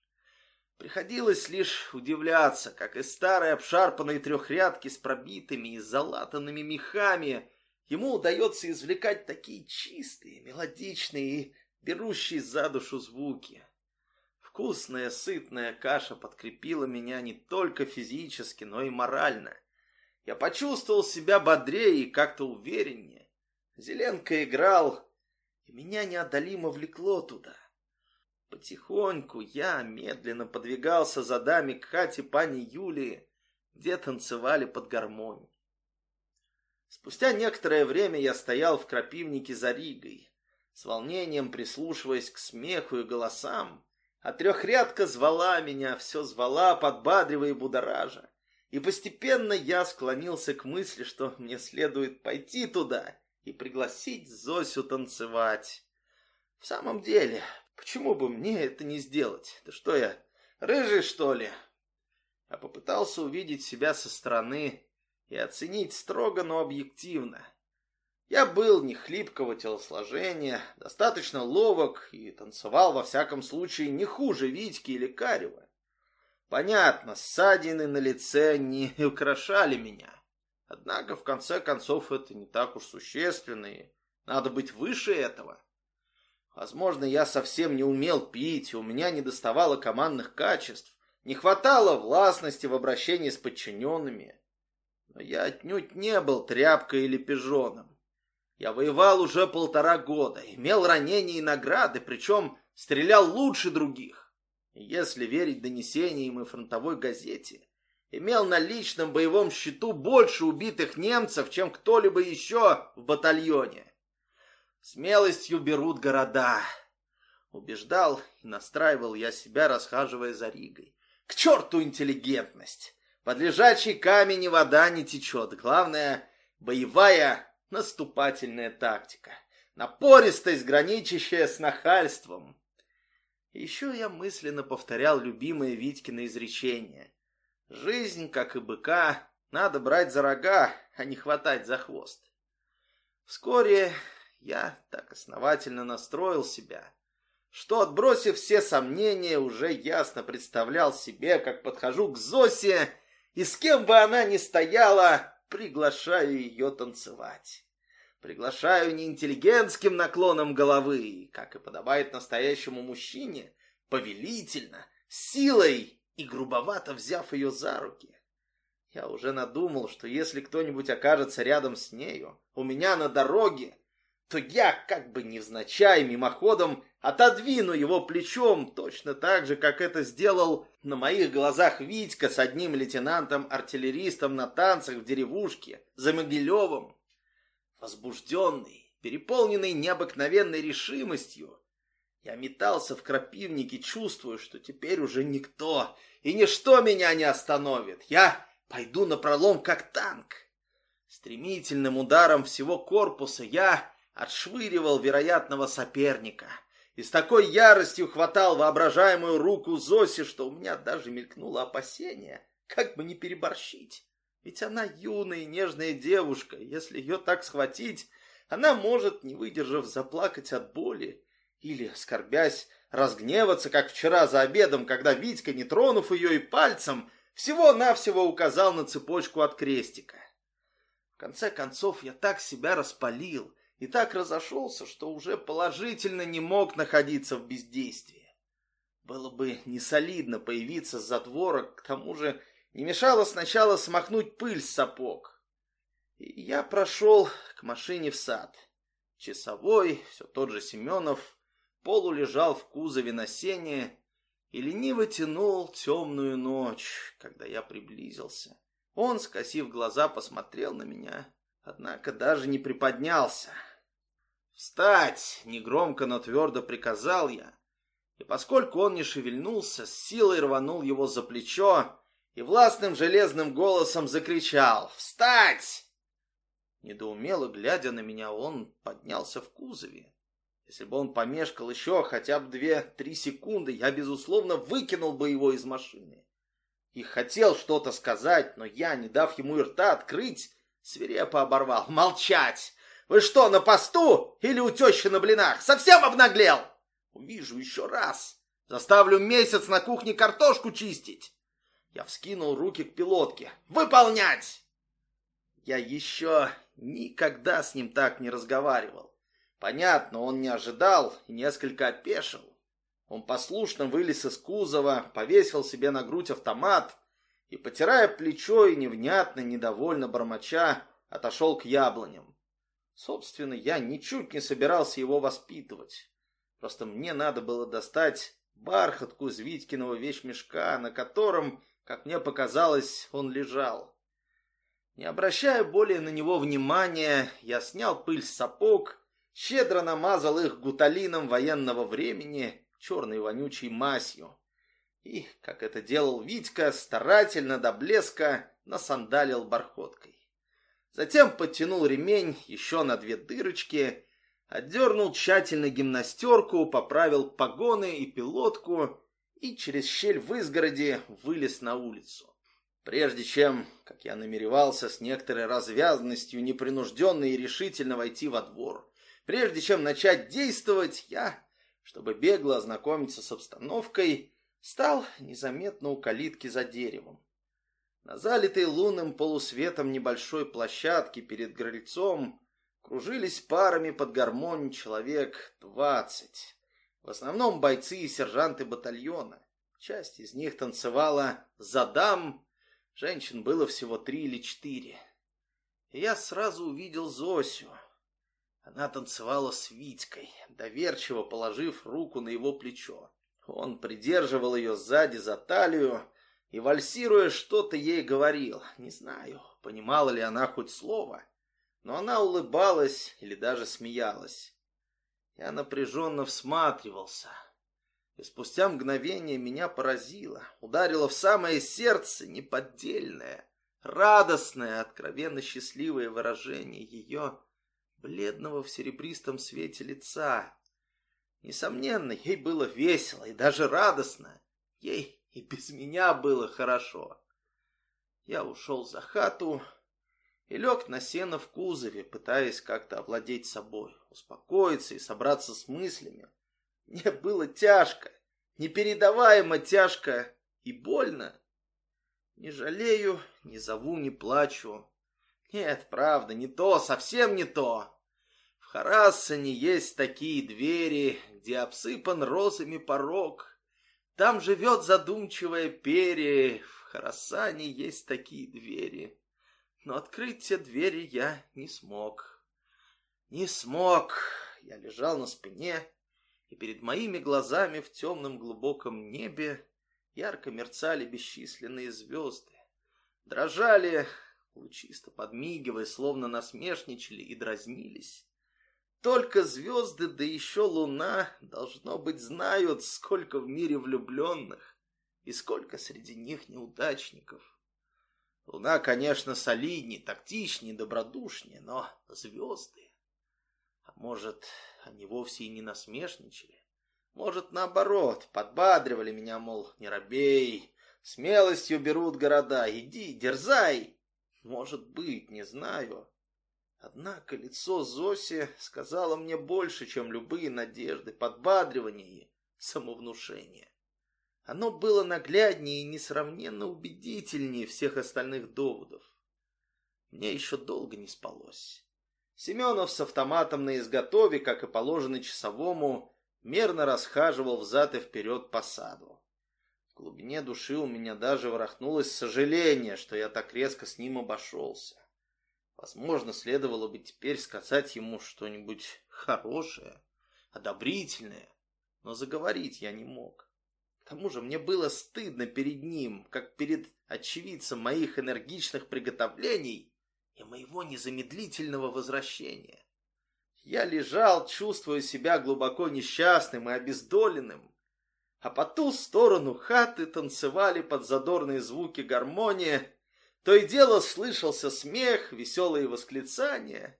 Приходилось лишь удивляться, как из старой обшарпанной трехрядки с пробитыми и залатанными мехами ему удается извлекать такие чистые, мелодичные и берущие за душу звуки. Вкусная, сытная каша подкрепила меня не только физически, но и морально. Я почувствовал себя бодрее и как-то увереннее. Зеленко играл, и меня неодолимо влекло туда. Потихоньку я медленно подвигался за дами к хате пани Юлии, где танцевали под гармонь. Спустя некоторое время я стоял в крапивнике за Ригой, с волнением прислушиваясь к смеху и голосам, а трехрядка звала меня, все звала, подбадривая и будоража. И постепенно я склонился к мысли, что мне следует пойти туда и пригласить Зосю танцевать. В самом деле, почему бы мне это не сделать? Да что я, рыжий, что ли? Я попытался увидеть себя со стороны и оценить строго, но объективно. Я был не хлипкого телосложения, достаточно ловок и танцевал во всяком случае не хуже Витьки или Карева. Понятно, ссадины на лице не украшали меня. Однако, в конце концов, это не так уж существенно, и надо быть выше этого. Возможно, я совсем не умел пить, у меня не доставало командных качеств, не хватало властности в обращении с подчиненными. Но я отнюдь не был тряпкой или пижоном. Я воевал уже полтора года, имел ранения и награды, причем стрелял лучше других. И если верить донесениям и фронтовой газете, имел на личном боевом счету больше убитых немцев, чем кто-либо еще в батальоне. Смелостью берут города. Убеждал и настраивал я себя, расхаживая за Ригой. К черту интеллигентность! Под лежачий камень и вода не течет. Главное, боевая Наступательная тактика. Напористость, граничащая с нахальством. Еще я мысленно повторял любимое Витькино изречение. Жизнь, как и быка, надо брать за рога, а не хватать за хвост. Вскоре я так основательно настроил себя, что, отбросив все сомнения, уже ясно представлял себе, как подхожу к Зосе, и с кем бы она ни стояла, приглашаю ее танцевать. Приглашаю не интеллигентским наклоном головы, как и подобает настоящему мужчине, повелительно, силой и грубовато взяв ее за руки. Я уже надумал, что если кто-нибудь окажется рядом с нею, у меня на дороге, то я, как бы невзначай, мимоходом, отодвину его плечом, точно так же, как это сделал на моих глазах Витька с одним лейтенантом-артиллеристом на танцах в деревушке за Могилевым. Возбужденный, переполненный необыкновенной решимостью, я метался в крапивнике, чувствуя, что теперь уже никто и ничто меня не остановит. Я пойду на пролом, как танк. Стремительным ударом всего корпуса я отшвыривал вероятного соперника и с такой яростью хватал воображаемую руку Зоси, что у меня даже мелькнуло опасение, как бы не переборщить. Ведь она юная и нежная девушка, если ее так схватить, она может, не выдержав, заплакать от боли или, скорбясь, разгневаться, как вчера за обедом, когда Витька, не тронув ее и пальцем, всего-навсего указал на цепочку от крестика. В конце концов, я так себя распалил и так разошелся, что уже положительно не мог находиться в бездействии. Было бы несолидно появиться с затвора, к тому же не мешало сначала смахнуть пыль с сапог. И я прошел к машине в сад. Часовой, все тот же Семенов, полу лежал в кузове на сене и лениво тянул темную ночь, когда я приблизился. Он, скосив глаза, посмотрел на меня, однако даже не приподнялся. «Встать!» — негромко, но твердо приказал я, и поскольку он не шевельнулся, с силой рванул его за плечо и властным железным голосом закричал «Встать!». Недоумело глядя на меня, он поднялся в кузове. Если бы он помешкал еще хотя бы две-три секунды, я, безусловно, выкинул бы его из машины. И хотел что-то сказать, но я, не дав ему и рта открыть, свирепо оборвал. «Молчать! Вы что, на посту или у тещи на блинах? Совсем обнаглел? Увижу еще раз. Заставлю месяц на кухне картошку чистить. Я вскинул руки к пилотке. «Выполнять!» Я еще никогда с ним так не разговаривал. Понятно, он не ожидал и несколько опешил. Он послушно вылез из кузова, повесил себе на грудь автомат и, потирая плечо и невнятно, недовольно бормоча, отошел к яблоням. Собственно, я ничуть не собирался его воспитывать. Просто мне надо было достать бархатку из Витькиного вещмешка, на котором как мне показалось, он лежал. Не обращая более на него внимания, я снял пыль с сапог, щедро намазал их гуталином военного времени, черной вонючей масью. И, как это делал Витька, старательно до блеска насандалил бархоткой. Затем подтянул ремень еще на две дырочки, отдернул тщательно гимнастерку, поправил погоны и пилотку и через щель в изгороди вылез на улицу. Прежде чем, как я намеревался, с некоторой развязанностью, непринужденно и решительно войти во двор, прежде чем начать действовать, я, чтобы бегло ознакомиться с обстановкой, стал незаметно у калитки за деревом. На залитой лунным полусветом небольшой площадке перед крыльцом кружились парами под гармонь человек двадцать. В основном бойцы и сержанты батальона. Часть из них танцевала «За дам», женщин было всего три или четыре. И я сразу увидел Зосю. Она танцевала с Витькой, доверчиво положив руку на его плечо. Он придерживал ее сзади за талию и, вальсируя, что-то ей говорил. Не знаю, понимала ли она хоть слово, но она улыбалась или даже смеялась. Я напряженно всматривался. И спустя мгновение меня поразило, ударило в самое сердце неподдельное, радостное, откровенно счастливое выражение ее бледного в серебристом свете лица. Несомненно, ей было весело и даже радостно. Ей и без меня было хорошо. Я ушел за хату, и лег на сено в кузове, пытаясь как-то овладеть собой, успокоиться и собраться с мыслями. Мне было тяжко, непередаваемо тяжко и больно. Не жалею, не зову, не плачу. Нет, правда, не то, совсем не то. В Харассане есть такие двери, где обсыпан розами порог. Там живет задумчивая перья. В Харасане есть такие двери. Но открыть те двери я не смог. Не смог. Я лежал на спине, и перед моими глазами в темном глубоком небе ярко мерцали бесчисленные звезды. Дрожали, лучисто подмигивая, словно насмешничали и дразнились. Только звезды, да еще луна, должно быть, знают, сколько в мире влюбленных и сколько среди них неудачников. Луна, конечно, солиднее, тактичнее, добродушнее, но звезды... А может, они вовсе и не насмешничали? Может, наоборот, подбадривали меня, мол, не робей, смелостью берут города, иди, дерзай. Может быть, не знаю. Однако лицо Зоси сказала мне больше, чем любые надежды, подбадривания и самовнушения. Оно было нагляднее и несравненно убедительнее всех остальных доводов. Мне еще долго не спалось. Семенов с автоматом на изготове, как и положено часовому, мерно расхаживал взад и вперед по саду. В глубине души у меня даже ворохнулось сожаление, что я так резко с ним обошелся. Возможно, следовало бы теперь сказать ему что-нибудь хорошее, одобрительное, но заговорить я не мог. К тому же мне было стыдно перед ним, как перед очевидцем моих энергичных приготовлений и моего незамедлительного возвращения. Я лежал, чувствуя себя глубоко несчастным и обездоленным, а по ту сторону хаты танцевали под задорные звуки гармония то и дело слышался смех, веселые восклицания,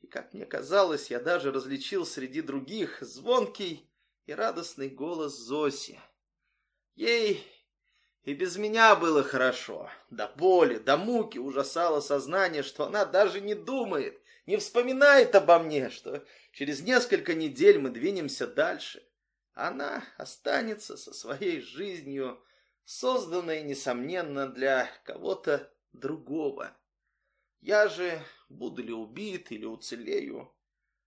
и, как мне казалось, я даже различил среди других звонкий и радостный голос Зоси. Ей и без меня было хорошо. До боли, до муки ужасало сознание, что она даже не думает, не вспоминает обо мне, что через несколько недель мы двинемся дальше. Она останется со своей жизнью, созданной, несомненно, для кого-то другого. Я же, буду ли убит или уцелею,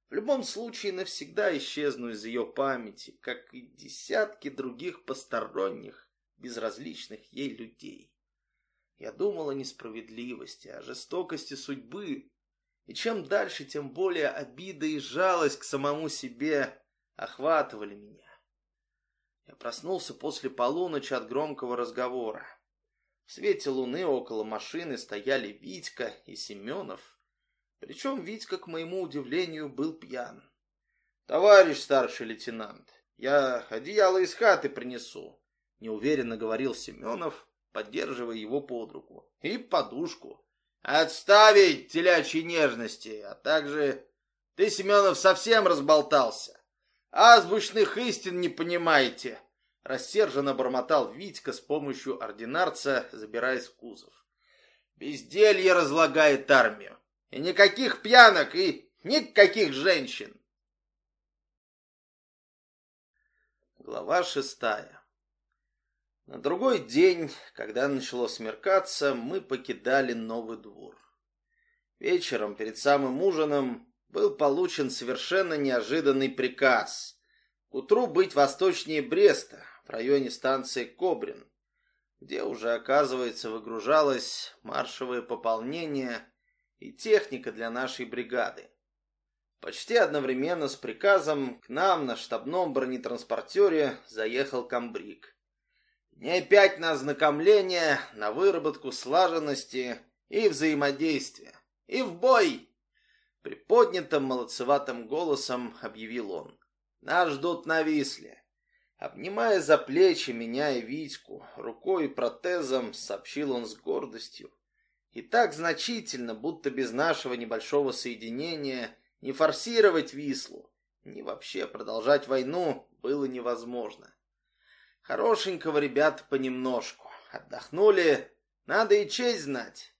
в любом случае навсегда исчезну из ее памяти, как и десятки других посторонних, безразличных ей людей. Я думал о несправедливости, о жестокости судьбы, и чем дальше, тем более обида и жалость к самому себе охватывали меня. Я проснулся после полуночи от громкого разговора. В свете луны около машины стояли Витька и Семенов. Причем Витька, к моему удивлению, был пьян. «Товарищ старший лейтенант, я одеяло из хаты принесу», — неуверенно говорил Семенов, поддерживая его под руку. «И подушку. Отставить телячьи нежности, а также... Ты, Семенов, совсем разболтался. Азбучных истин не понимаете. Рассерженно бормотал Витька с помощью ординарца, забираясь в кузов. Безделье разлагает армию. И никаких пьянок, и никаких женщин. Глава шестая. На другой день, когда начало смеркаться, мы покидали новый двор. Вечером, перед самым ужином, был получен совершенно неожиданный приказ. К утру быть восточнее Бреста, районе станции Кобрин, где уже, оказывается, выгружалось маршевое пополнение и техника для нашей бригады. Почти одновременно с приказом к нам на штабном бронетранспортере заехал комбриг. Дней пять на ознакомление, на выработку слаженности и взаимодействия. И в бой! Приподнятым молодцеватым голосом объявил он. Нас ждут на Висле. Обнимая за плечи меня и Витьку, рукой и протезом, сообщил он с гордостью. И так значительно, будто без нашего небольшого соединения не форсировать Вислу, ни вообще продолжать войну было невозможно. Хорошенького ребята понемножку. Отдохнули, надо и честь знать.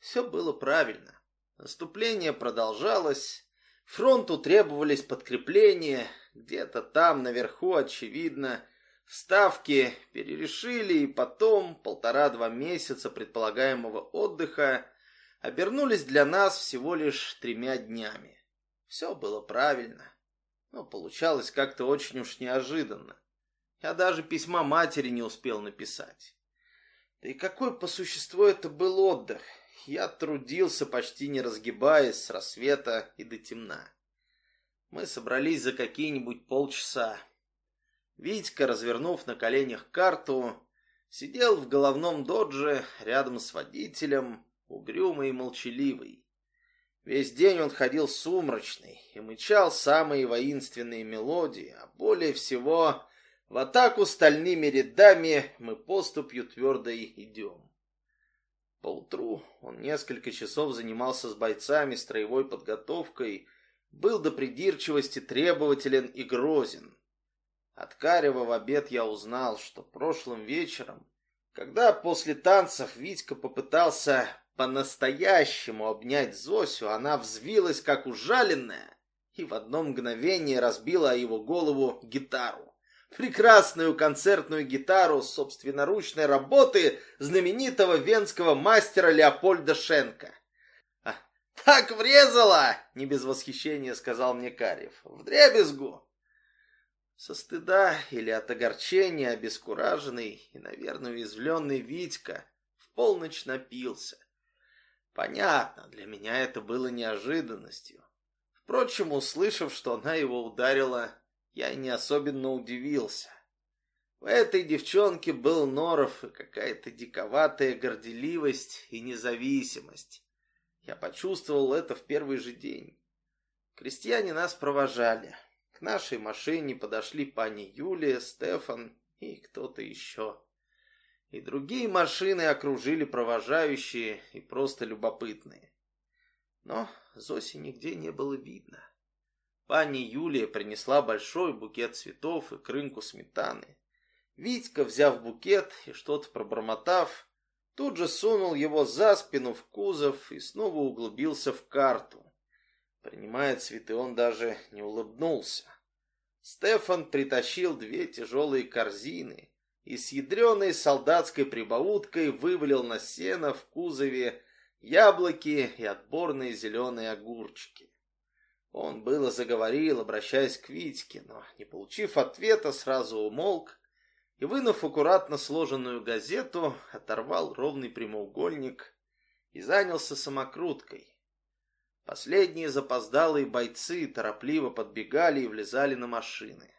Все было правильно. Наступление продолжалось. Фронту требовались подкрепления, где-то там наверху, очевидно, ставки перерешили, и потом полтора-два месяца предполагаемого отдыха обернулись для нас всего лишь тремя днями. Все было правильно, но получалось как-то очень уж неожиданно. Я даже письма матери не успел написать. Да и какой по существу это был отдых? Я трудился, почти не разгибаясь, с рассвета и до темна. Мы собрались за какие-нибудь полчаса. Витька, развернув на коленях карту, сидел в головном додже рядом с водителем, угрюмый и молчаливый. Весь день он ходил сумрачный и мычал самые воинственные мелодии, а более всего в атаку стальными рядами мы поступью твердой идем. Поутру он несколько часов занимался с бойцами строевой подготовкой, был до придирчивости требователен и грозен. От Карева в обед я узнал, что прошлым вечером, когда после танцев Витька попытался по-настоящему обнять Зосю, она взвилась, как ужаленная, и в одно мгновение разбила о его голову гитару. Прекрасную концертную гитару собственноручной работы знаменитого венского мастера Леопольда Шенка. «А, «Так врезала!» — не без восхищения сказал мне Карев. «Вдребезгу!» Со стыда или от огорчения обескураженный и, наверное, уязвленный Витька в полночь напился. Понятно, для меня это было неожиданностью. Впрочем, услышав, что она его ударила, я не особенно удивился. В этой девчонке был норов и какая-то диковатая горделивость и независимость. Я почувствовал это в первый же день. Крестьяне нас провожали. К нашей машине подошли пани Юлия, Стефан и кто-то еще. И другие машины окружили провожающие и просто любопытные. Но Зоси нигде не было видно. Пани Юлия принесла большой букет цветов и крынку сметаны. Витька, взяв букет и что-то пробормотав, тут же сунул его за спину в кузов и снова углубился в карту. Принимая цветы, он даже не улыбнулся. Стефан притащил две тяжелые корзины и с ядреной солдатской прибауткой вывалил на сено в кузове яблоки и отборные зеленые огурчики. Он было заговорил, обращаясь к Витьке, но, не получив ответа, сразу умолк и, вынув аккуратно сложенную газету, оторвал ровный прямоугольник и занялся самокруткой. Последние запоздалые бойцы торопливо подбегали и влезали на машины.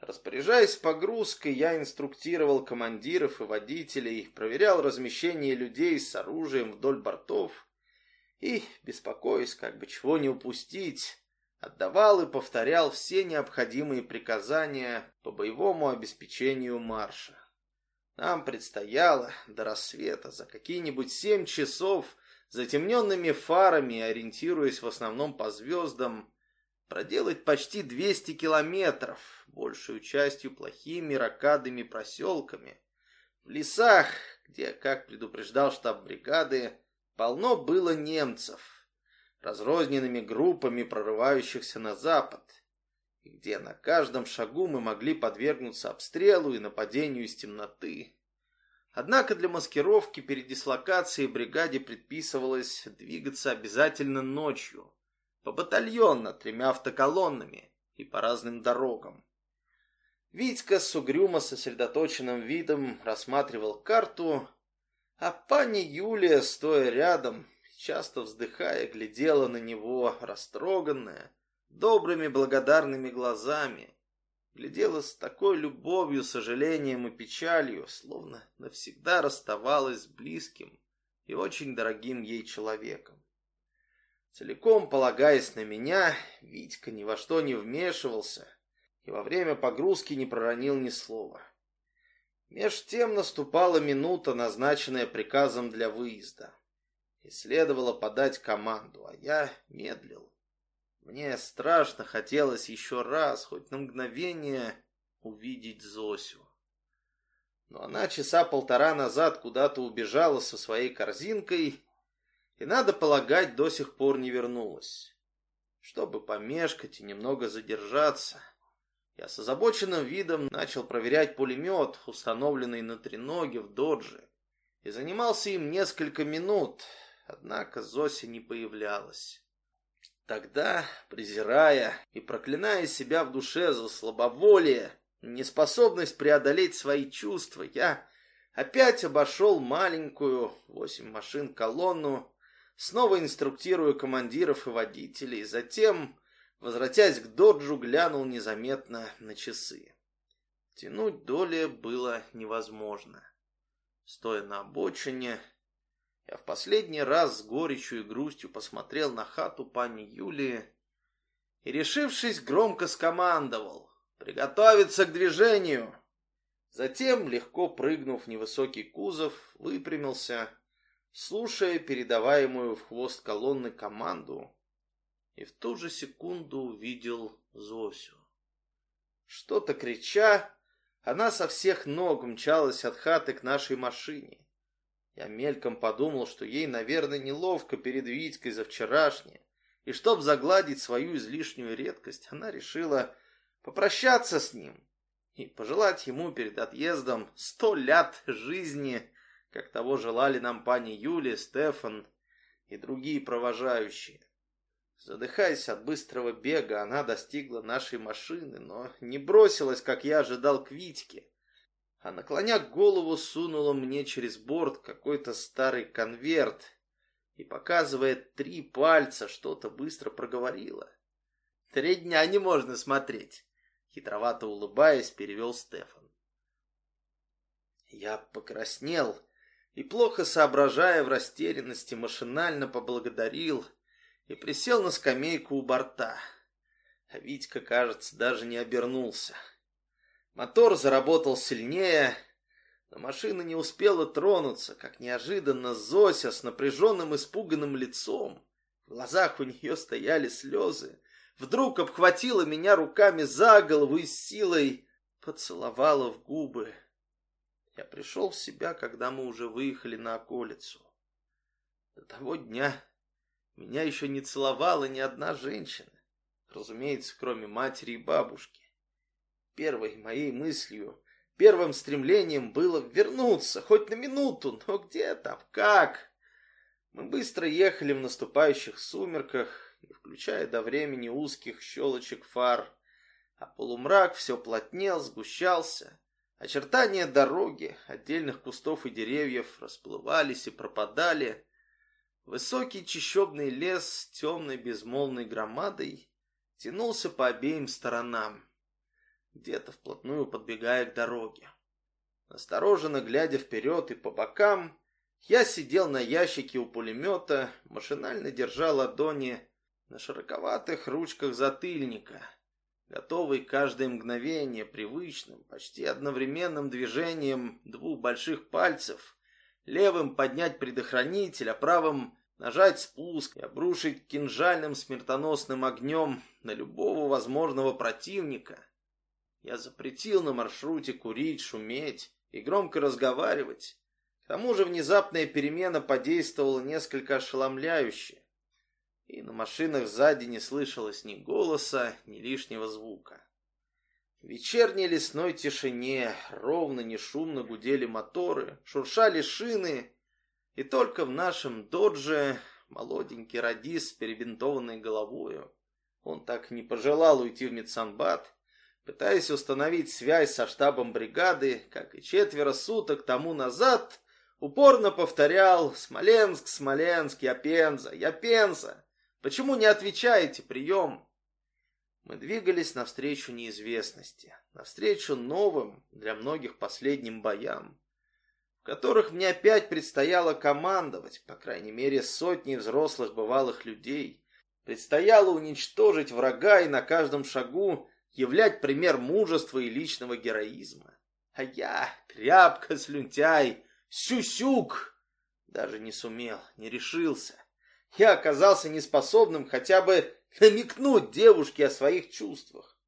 Распоряжаясь погрузкой, я инструктировал командиров и водителей, проверял размещение людей с оружием вдоль бортов и, беспокоясь, как бы чего не упустить, отдавал и повторял все необходимые приказания по боевому обеспечению марша. Нам предстояло до рассвета за какие-нибудь семь часов затемненными фарами, ориентируясь в основном по звездам, проделать почти 200 километров, большую частью плохими ракадными проселками. В лесах, где, как предупреждал штаб бригады, полно было немцев, разрозненными группами прорывающихся на запад, где на каждом шагу мы могли подвергнуться обстрелу и нападению из темноты. Однако для маскировки перед дислокацией бригаде предписывалось двигаться обязательно ночью, по батальонно тремя автоколоннами и по разным дорогам. Витька с угрюмо сосредоточенным видом рассматривал карту, а пани Юлия, стоя рядом, часто вздыхая, глядела на него, растроганная, добрыми благодарными глазами. Глядела с такой любовью, сожалением и печалью, словно навсегда расставалась с близким и очень дорогим ей человеком. Целиком полагаясь на меня, Витька ни во что не вмешивался и во время погрузки не проронил ни слова. Меж тем наступала минута, назначенная приказом для выезда. И следовало подать команду, а я медлил. Мне страшно хотелось еще раз, хоть на мгновение, увидеть Зосю. Но она часа полтора назад куда-то убежала со своей корзинкой и, надо полагать, до сих пор не вернулась. чтобы помешкать и немного задержаться. Я с озабоченным видом начал проверять пулемет, установленный на треноге в додже, и занимался им несколько минут, однако Зося не появлялась. Тогда, презирая и проклиная себя в душе за слабоволие, неспособность преодолеть свои чувства, я опять обошел маленькую, восемь машин колонну, снова инструктируя командиров и водителей, затем, возвратясь к доджу, глянул незаметно на часы. Тянуть доли было невозможно. Стоя на обочине, я в последний раз с горечью и грустью посмотрел на хату пани Юлии и, решившись, громко скомандовал «Приготовиться к движению!» Затем, легко прыгнув в невысокий кузов, выпрямился, слушая передаваемую в хвост колонны команду, и в ту же секунду увидел Зосю. Что-то крича, она со всех ног мчалась от хаты к нашей машине. Я мельком подумал, что ей, наверное, неловко перед Витькой за вчерашнее, и чтоб загладить свою излишнюю редкость, она решила попрощаться с ним и пожелать ему перед отъездом сто лет жизни, как того желали нам пани Юли, Стефан и другие провожающие. Задыхаясь от быстрого бега, она достигла нашей машины, но не бросилась, как я ожидал, к Витьке, а наклоня голову сунула мне через борт какой-то старый конверт и, показывая три пальца, что-то быстро проговорила. «Три дня не можно смотреть», — хитровато улыбаясь, перевел Стефан. Я покраснел и, плохо соображая в растерянности, машинально поблагодарил и присел на скамейку у борта. А Витька, кажется, даже не обернулся. Мотор заработал сильнее, но машина не успела тронуться, как неожиданно Зося с напряженным испуганным лицом, в глазах у нее стояли слезы, вдруг обхватила меня руками за голову и с силой поцеловала в губы. Я пришел в себя, когда мы уже выехали на околицу. До того дня меня еще не целовала ни одна женщина, разумеется, кроме матери и бабушки. Первой моей мыслью, первым стремлением было вернуться, хоть на минуту, но где там, как? Мы быстро ехали в наступающих сумерках, не включая до времени узких щелочек фар, а полумрак все плотнел, сгущался. Очертания дороги, отдельных кустов и деревьев расплывались и пропадали. Высокий чащобный лес с темной безмолвной громадой тянулся по обеим сторонам где-то вплотную подбегая к дороге. Настороженно глядя вперед и по бокам, я сидел на ящике у пулемета, машинально держа ладони на широковатых ручках затыльника, готовый каждое мгновение привычным, почти одновременным движением двух больших пальцев, левым поднять предохранитель, а правым нажать спуск и обрушить кинжальным смертоносным огнем на любого возможного противника — я запретил на маршруте курить, шуметь и громко разговаривать. К тому же внезапная перемена подействовала несколько ошеломляюще. И на машинах сзади не слышалось ни голоса, ни лишнего звука. В вечерней лесной тишине ровно не шумно гудели моторы, шуршали шины, и только в нашем додже молоденький радист с перебинтованной головою, он так не пожелал уйти в медсанбат, пытаясь установить связь со штабом бригады, как и четверо суток тому назад, упорно повторял «Смоленск, Смоленск, я Пенза, я Пенза! Почему не отвечаете? Прием!» Мы двигались навстречу неизвестности, навстречу новым, для многих последним боям, в которых мне опять предстояло командовать, по крайней мере, сотни взрослых бывалых людей. Предстояло уничтожить врага и на каждом шагу являть пример мужества и личного героизма. А я, тряпка, слюнтяй, сюсюк, даже не сумел, не решился. Я оказался неспособным хотя бы намекнуть девушке о своих чувствах.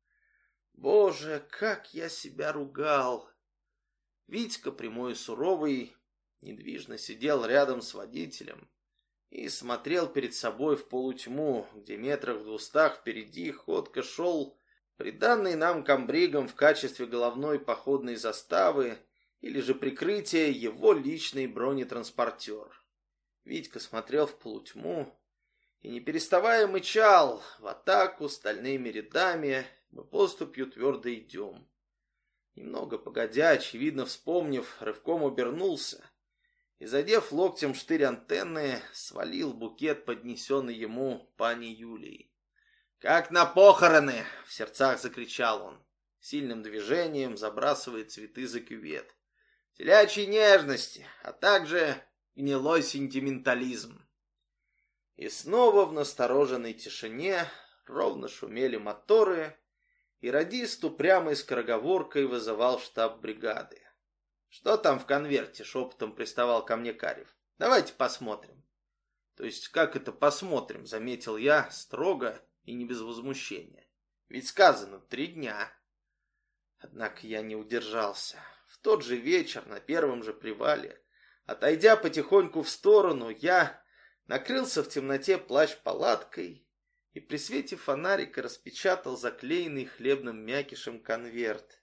Боже, как я себя ругал! Витька, прямой и суровый, недвижно сидел рядом с водителем и смотрел перед собой в полутьму, где метрах в двустах впереди ходко шел приданный нам комбригом в качестве головной походной заставы или же прикрытия его личный бронетранспортер. Витька смотрел в полутьму и, не переставая, мычал в атаку стальными рядами, мы поступью твердо идем. Немного погодя, очевидно вспомнив, рывком обернулся и, задев локтем штырь антенны, свалил букет, поднесенный ему пани Юлией. «Как на похороны!» — в сердцах закричал он. Сильным движением забрасывает цветы за кювет. Телячьей нежности, а также гнилой сентиментализм. И снова в настороженной тишине ровно шумели моторы, и радист упрямой скороговоркой вызывал штаб бригады. «Что там в конверте?» — шепотом приставал ко мне Карев. «Давайте посмотрим». «То есть как это посмотрим?» — заметил я строго и не без возмущения. «Ведь сказано три дня». Однако я не удержался. В тот же вечер, на первом же привале, отойдя потихоньку в сторону, я накрылся в темноте плащ-палаткой и при свете фонарика распечатал заклеенный хлебным мякишем конверт.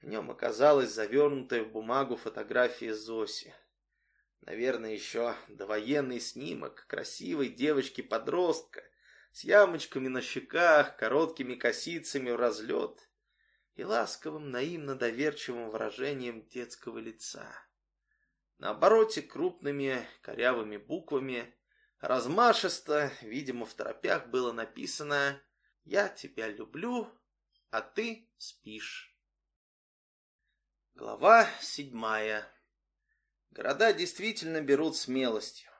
В нем оказалась завернутая в бумагу фотография Зоси. Наверное, еще довоенный снимок красивой девочки-подростка с ямочками на щеках, короткими косицами в разлет и ласковым, наивно-доверчивым выражением детского лица. На обороте крупными корявыми буквами Размашисто, видимо, в торопях было написано «Я тебя люблю, а ты спишь». Глава седьмая. Города действительно берут смелостью.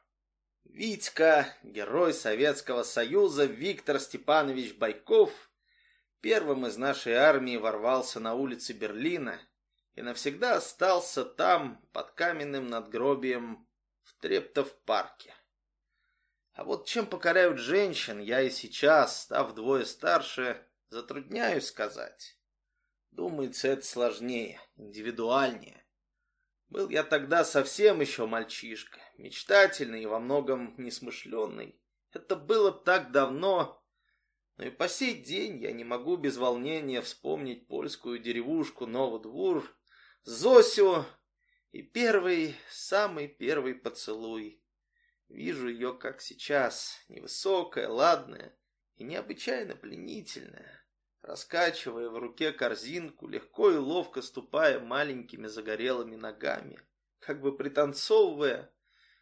Витька, герой Советского Союза Виктор Степанович Байков, первым из нашей армии ворвался на улицы Берлина и навсегда остался там, под каменным надгробием в Трептов-парке. А вот чем покоряют женщин, я и сейчас, став вдвое старше, затрудняюсь сказать. Думается, это сложнее, индивидуальнее. Был я тогда совсем еще мальчишка, мечтательный и во многом несмышленный. Это было так давно, но и по сей день я не могу без волнения вспомнить польскую деревушку Новодвур, Зосю и первый, самый первый поцелуй. Вижу ее, как сейчас, невысокая, ладная и необычайно пленительная. Раскачивая в руке корзинку, легко и ловко ступая маленькими загорелыми ногами, как бы пританцовывая,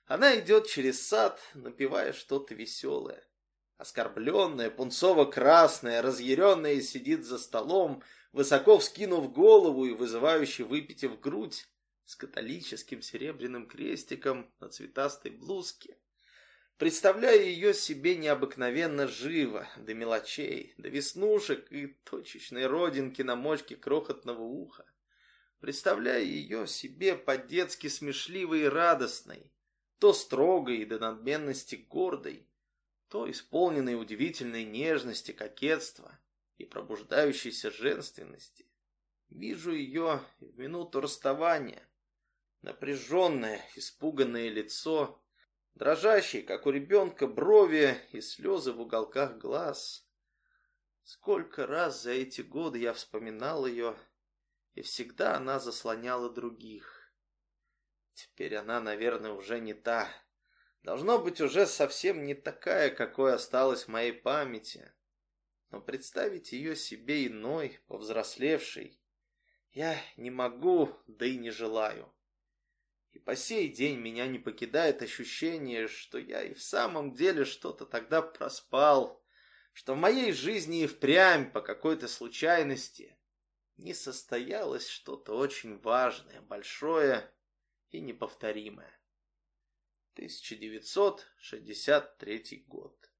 она идет через сад, напевая что-то веселое. Оскорбленная, пунцово-красная, разъяренная сидит за столом, высоко вскинув голову и вызывающе выпитив грудь, с католическим серебряным крестиком на цветастой блузке. Представляю ее себе необыкновенно живо, до мелочей, до веснушек и точечной родинки на мочке крохотного уха. Представляю ее себе по-детски смешливой и радостной, то строгой и до надменности гордой, то исполненной удивительной нежности, кокетства и пробуждающейся женственности. Вижу ее в минуту расставания, Напряженное, испуганное лицо, дрожащие, как у ребенка, брови и слезы в уголках глаз. Сколько раз за эти годы я вспоминал ее, и всегда она заслоняла других. Теперь она, наверное, уже не та. Должно быть, уже совсем не такая, какой осталась в моей памяти. Но представить ее себе иной, повзрослевшей, я не могу, да и не желаю. И по сей день меня не покидает ощущение, что я и в самом деле что-то тогда проспал, что в моей жизни и впрямь по какой-то случайности не состоялось что-то очень важное, большое и неповторимое. 1963 год.